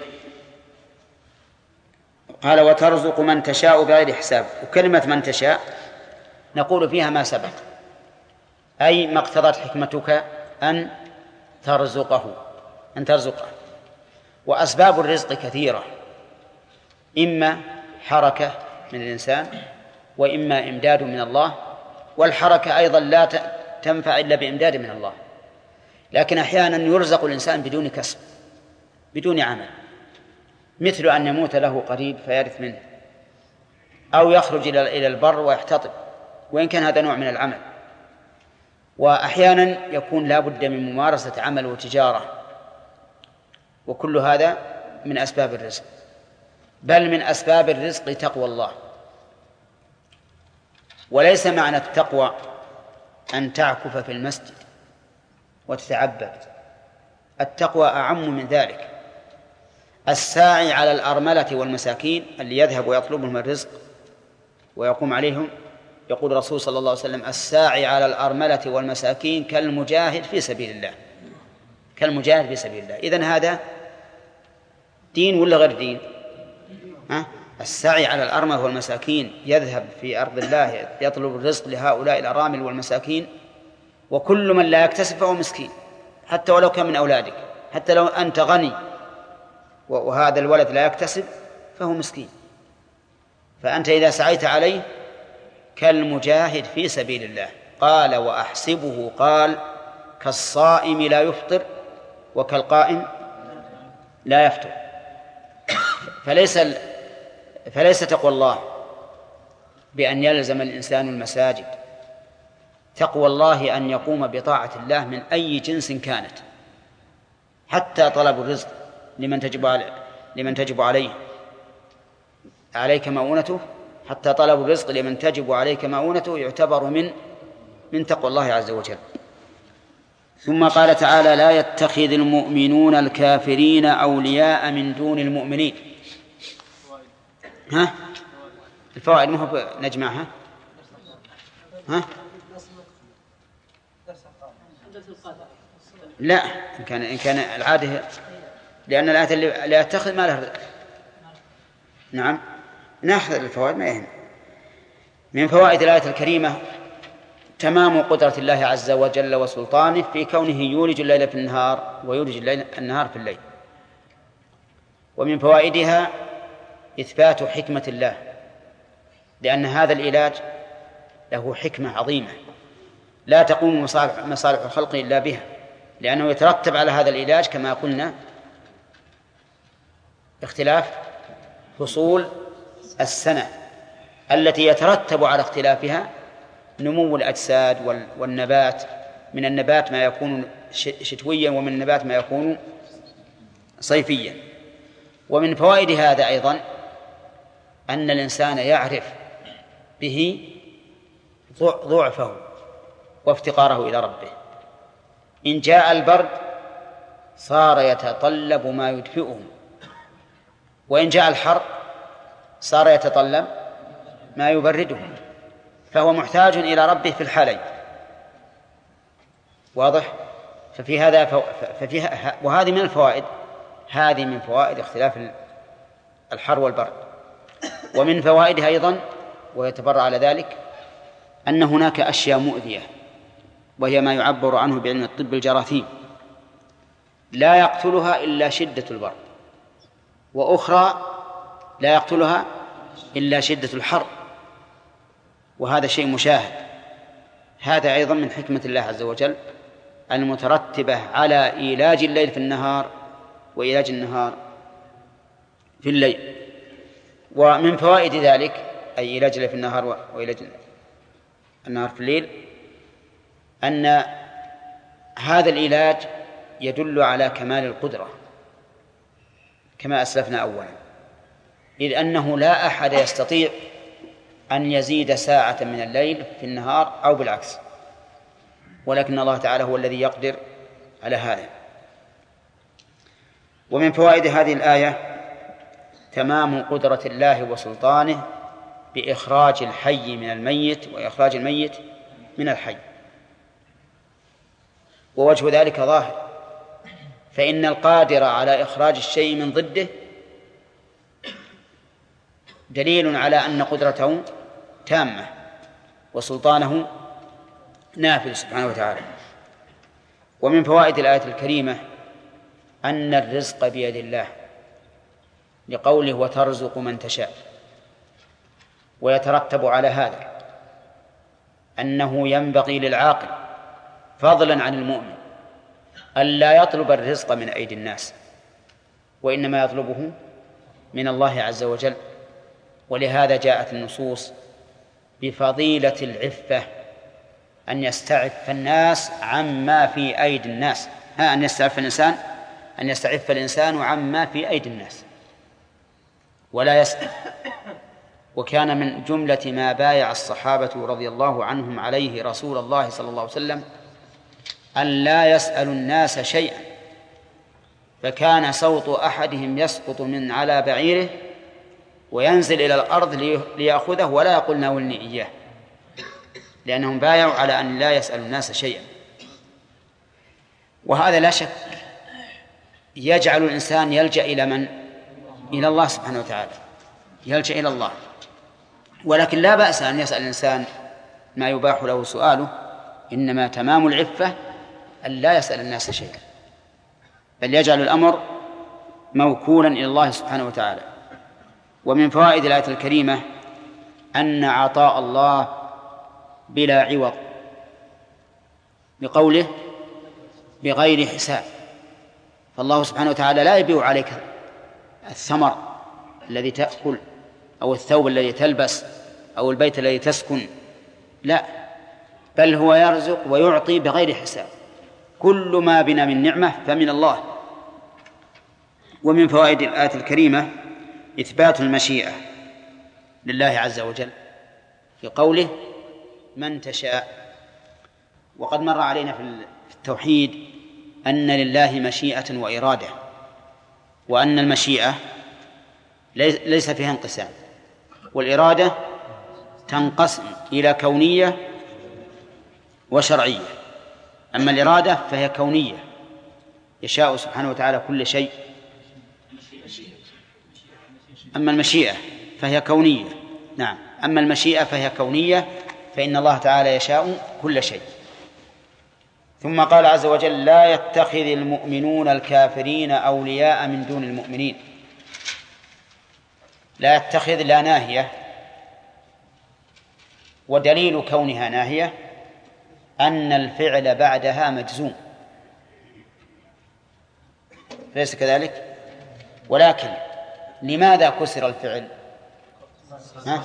[SPEAKER 2] قال وترزق من تشاء بغير حساب. وكلمة من تشاء نقول فيها ما سبق. أي ما اقتضت حكمتك أن ترزقه أن ترزقه. وأسباب الرزق كثيرة. إما حركة من الإنسان وإما إمداد من الله والحركة أيضا لا تنفع إلا بإمداد من الله. لكن أحيانا يرزق الإنسان بدون كسب بدون عمل. مثل أن يموت له قريب فيرث منه أو يخرج إلى البر ويحتطب وإن كان هذا نوع من العمل. وأحيانا يكون لا بد من ممارسة عمل وتجارة وكل هذا من أسباب الرزق. بل من أسباب الرزق تقوى الله. وليس معنى التقوى أن تعكف في المسجد وتتعبد. التقوى أعم من ذلك. الساعي على الأرملة والمساكين اللي يذهب ويطلبهم الرزق ويقوم عليهم يقول الرسول صلى الله عليه وسلم الساعي على الأرملة والمساكين كالمجاهد في سبيل الله. كالمجاهد في سبيل الله. إذن هذا دين ولا غير دين؟ السعي على الأرملة والمساكين يذهب في أرض الله يطلب الرزق لهؤلاء الأرامل والمساكين. وكل من لا يكتسب فهو مسكين حتى ولو كان من أولادك حتى لو أنت غني وهذا الولد لا يكتسب فهو مسكين. فأنت إذا سعيت عليه كالمجاهد في سبيل الله. قال وأحسبه قال كالصائم لا يفطر وكالقائم لا يفطر. فليس فليس تقوى الله بأن يلزم الإنسان المساجد. تقوى الله أن يقوم بطاعة الله من أي جنس كانت حتى طلب الرزق لمن تجب عليه لمن تجب عليه. عليك مؤونته حتى طلب الرزق لمن تجب عليك مؤونته يعتبر من من تقوى الله عز وجل. ثم قال تعالى لا يتخذ المؤمنون الكافرين أولياء من دون المؤمنين. ها؟ الفوائد ما هو نجمعها ها؟ لا إن كان إن كان العادة لأن الآية اللي لا يتخذ ما له نعم. نأخذ الفوائد ما يهم. من فوائد الآية الكريمة تمام قدرة الله عز وجل وسلطانه في كونه يولج الليل في النهار ويولج الليل النهار في الليل. ومن فوائدها إثبات حكمة الله لأن هذا العلاج له حكمة عظيمة. لا تقوم مصالح, مصالح الخلق إلا بها لأنه يترتب على هذا العلاج كما قلنا اختلاف فصول السنة التي يترتب على اختلافها نمو الأجساد والنبات. من النبات ما يكون شتويا ومن النبات ما يكون صيفيا. ومن فوائد هذا أيضا أن الإنسان يعرف به ضعفه وافتقاره إلى ربه. إن جاء البرد صار يتطلب ما يدفئه. وإن جاء الحر صار يتطلب ما يبرده. فهو محتاج إلى ربه في الحالين. واضح؟ ففي هذا ففي وهذه من الفوائد. هذه من فوائد اختلاف الحر والبرد. ومن فوائدها أيضا ويتبرع على ذلك أن هناك أشياء مؤذية وهي ما يعبر عنه بعلم الطب الجراثيم. لا يقتلها إلا شدة البرد وأخرى لا يقتلها إلا شدة الحر وهذا شيء مشاهد. هذا أيضا من حكمة الله عز وجل المترتبة على إيلاج الليل في النهار وإيلاج النهار في الليل. ومن فوائد ذلك أي الليل في النهار وعلاج النهار في الليل أن هذا العلاج يدل على كمال القدرة كما أسلفنا أولا. إذ أنه لا أحد يستطيع أن يزيد ساعة من الليل في النهار أو بالعكس. ولكن الله تعالى هو الذي يقدر على هذا. ومن فوائد هذه الآية تمام قدرة الله وسلطانه بإخراج الحي من الميت وإخراج الميت من الحي. ووجه ذلك ظاهر. فإن القادر على إخراج الشيء من ضده دليل على أن قدرته تامة وسلطانه نافذ سبحانه وتعالى. ومن فوائد الآية الكريمة أن الرزق بيد الله. لقوله وترزق من تشاء. ويترتب على هذا أنه ينبغي للعاقل فضلا عن المؤمن ألا يطلب الرزق من أيدي الناس وإنما يطلبه من الله عز وجل. ولهذا جاءت النصوص بفضيلة العفة أن يستعف الناس عما في أيدي الناس. أن يستعف الإنسان أن يستعف الإنسان عما في أيدي الناس. ولا يسأل. وكان من جملة ما بايع الصحابة رضي الله عنهم عليه رسول الله صلى الله عليه وسلم أن لا يسأل الناس شيئا. فكان صوت أحدهم يسقط من على بعيره وينزل إلى الأرض ليأخذه ولا يقول ناولني إياه. لأنهم بايعوا على أن لا يسألوا الناس شيئا. وهذا لا شك. يجعل الإنسان يلجأ إلى من؟ إلى الله سبحانه وتعالى يلجأ إلى الله. ولكن لا بأس أن يسأل الإنسان ما يباح له سؤاله إنما تمام العفة أن لا يسأل الناس شيئا بل يجعل الأمر موكولا إلى الله سبحانه وتعالى. ومن فوائد الآية الكريمة أن عطاء الله بلا عوض بقوله بغير حساب. فالله سبحانه وتعالى لا يبيع عليك الثمر الذي تأكل أو الثوب الذي تلبس أو البيت الذي تسكن. لا بل هو يرزق ويعطي بغير حساب. كل ما بنا من نعمة فمن الله. ومن فوائد الآية الكريمة إثبات المشيئة لله عز وجل في قوله من تشاء وقد مر علينا في التوحيد أن لله مشيئة وإرادة. وأن المشيئة ليس فيها انقسام. والإرادة تنقسم إلى كونية وشرعية. أما الإرادة فهي كونية. يشاء سبحانه وتعالى كل شيء. أما المشيئة فهي كونية. نعم. أما المشيئة فهي كونية فإن الله تعالى يشاء كل شيء. ثم قال عز وجل لا يتخذ المؤمنون الكافرين أولياء من دون المؤمنين. لا يتخذ لا ناهية ودليل كونها ناهية أن الفعل بعدها مجزوم. ليس كذلك؟ ولكن لماذا كسر الفعل؟ ها؟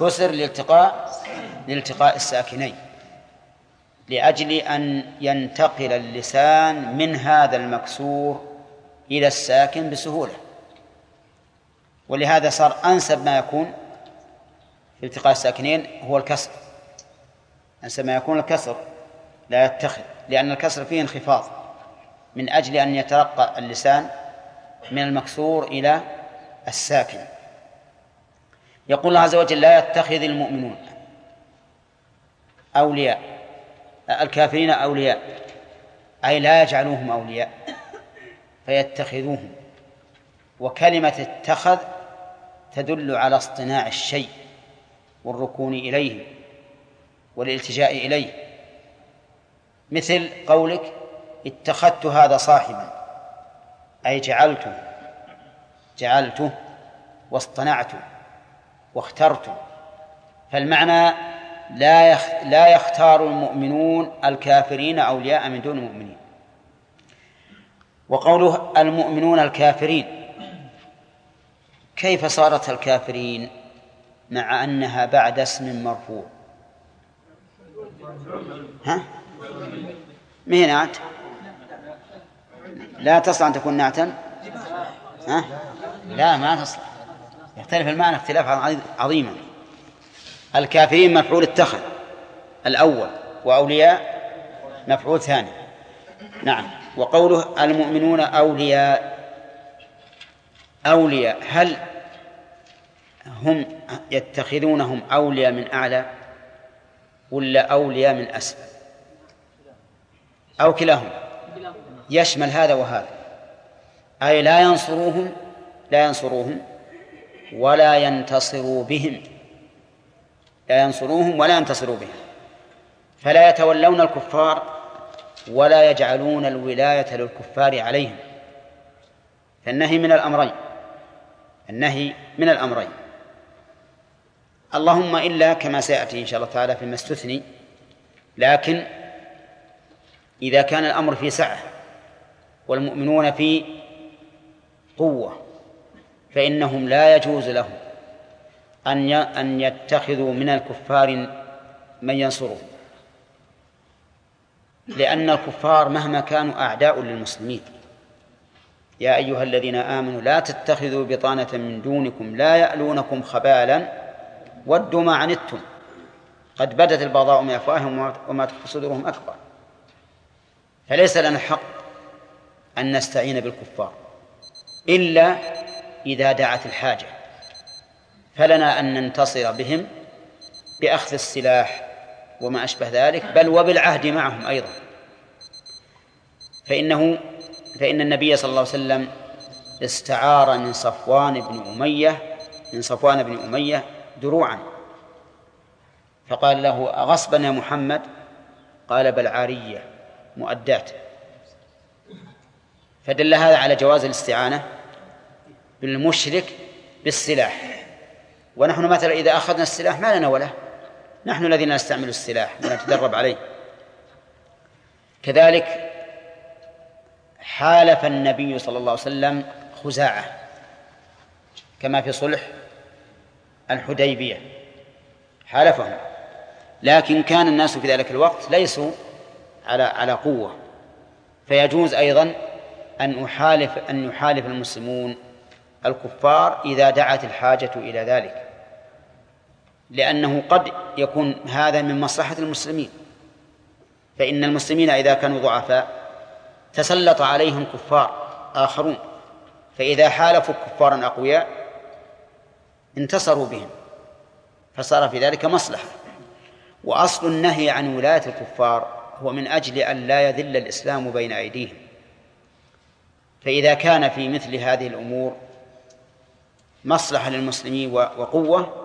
[SPEAKER 2] كسر لالتقاء لالتقاء الساكنين. لأجل أن ينتقل اللسان من هذا المكسور إلى الساكن بسهولة. ولهذا صار أنسب ما يكون في التقاء الساكنين هو الكسر. أنسب ما يكون الكسر لا يتخذ لأن الكسر فيه انخفاض من أجل أن يترقى اللسان من المكسور إلى الساكن. يقول الله عز وجل لا يتخذ المؤمنون أولياء الكافرين أولياء. أي لا يجعلوهم أولياء فيتخذوهم. وكلمة اتخذ تدل على اصطناع الشيء والركون إليه والالتجاء إليه. مثل قولك اتخذت هذا صاحبا أي جعلته جعلته واصطنعته واخترته. فالمعنى لا. لا يختار المؤمنون الكافرين أولياء من دون المؤمنين. وقوله المؤمنون الكافرين كيف صارت الكافرين مع أنها بعد اسم مرفوع؟ ها؟ مين نعت؟ لا تصلح أن تكون نعتا. ها؟ لا ما تصلح. يختلف المعنى اختلافا عظيما. الكافرين مفعول اتخذ الأول وأولياء مفعول ثاني. نعم. وقوله المؤمنون أولياء أولياء هل هم يتخذونهم أولياء من أعلى ولا أولياء من أسفل؟ أو كلاهما. يشمل هذا وهذا. أي لا ينصروهم لا ينصروهم ولا ينتصروا بهم. لا ينصروهم ولا ينتصروا بهم. فلا يتولون الكفار ولا يجعلون الولاية للكفار عليهم. فالنهي من الأمرين. النهي من الأمرين. اللهم إلا كما سيأتي إن شاء الله تعالى فيما استثني. لكن إذا كان الأمر في سعة والمؤمنون في قوة فإنهم لا يجوز لهم أن أن يتخذوا من الكفار من ينصرهم. لأن الكفار مهما كانوا أعداء للمسلمين. يا أيها الذين آمنوا لا تتخذوا بطانة من دونكم لا يألونكم خبالا ودوا ما عنتم. قد بدت البغضاء من أفواههم وما تخفي صدورهم أكبر. فليس لنا حق أن نستعين بالكفار إلا إذا دعت الحاجة. فلنا أن ننتصر بهم بأخذ السلاح وما أشبه ذلك بل وبالعهد معهم أيضا. فإنه فإن النبي صلى الله عليه وسلم استعار من صفوان بن أمية من صفوان بن أمية دروعا. فقال له أغصبا يا محمد؟ قال بل عارية مؤدات فدل هذا على جواز الاستعانة بالمشرك بالسلاح. ونحن مثلا إذا أخذنا السلاح ما لنا وله نحن الذين نستعمل السلاح ونتدرب عليه. كذلك حالف النبي صلى الله عليه وسلم خزاعة كما في صلح الحديبية. حالفهم. لكن كان الناس في ذلك الوقت ليسوا على على قوة. فيجوز أيضا أن أحالف أن يحالف المسلمون الكفار إذا دعت الحاجة إلى ذلك. لأنه قد يكون هذا من مصلحة المسلمين. فإن المسلمين إذا كانوا ضعفاء تسلط عليهم كفار آخرون. فإذا حالفوا كفارا أقوياء انتصروا بهم. فصار في ذلك مصلحة. وأصل النهي عن ولاية الكفار هو من أجل أن لا يذل الإسلام بين أيديهم. فإذا كان في مثل هذه الأمور مصلحة للمسلمين وقوة.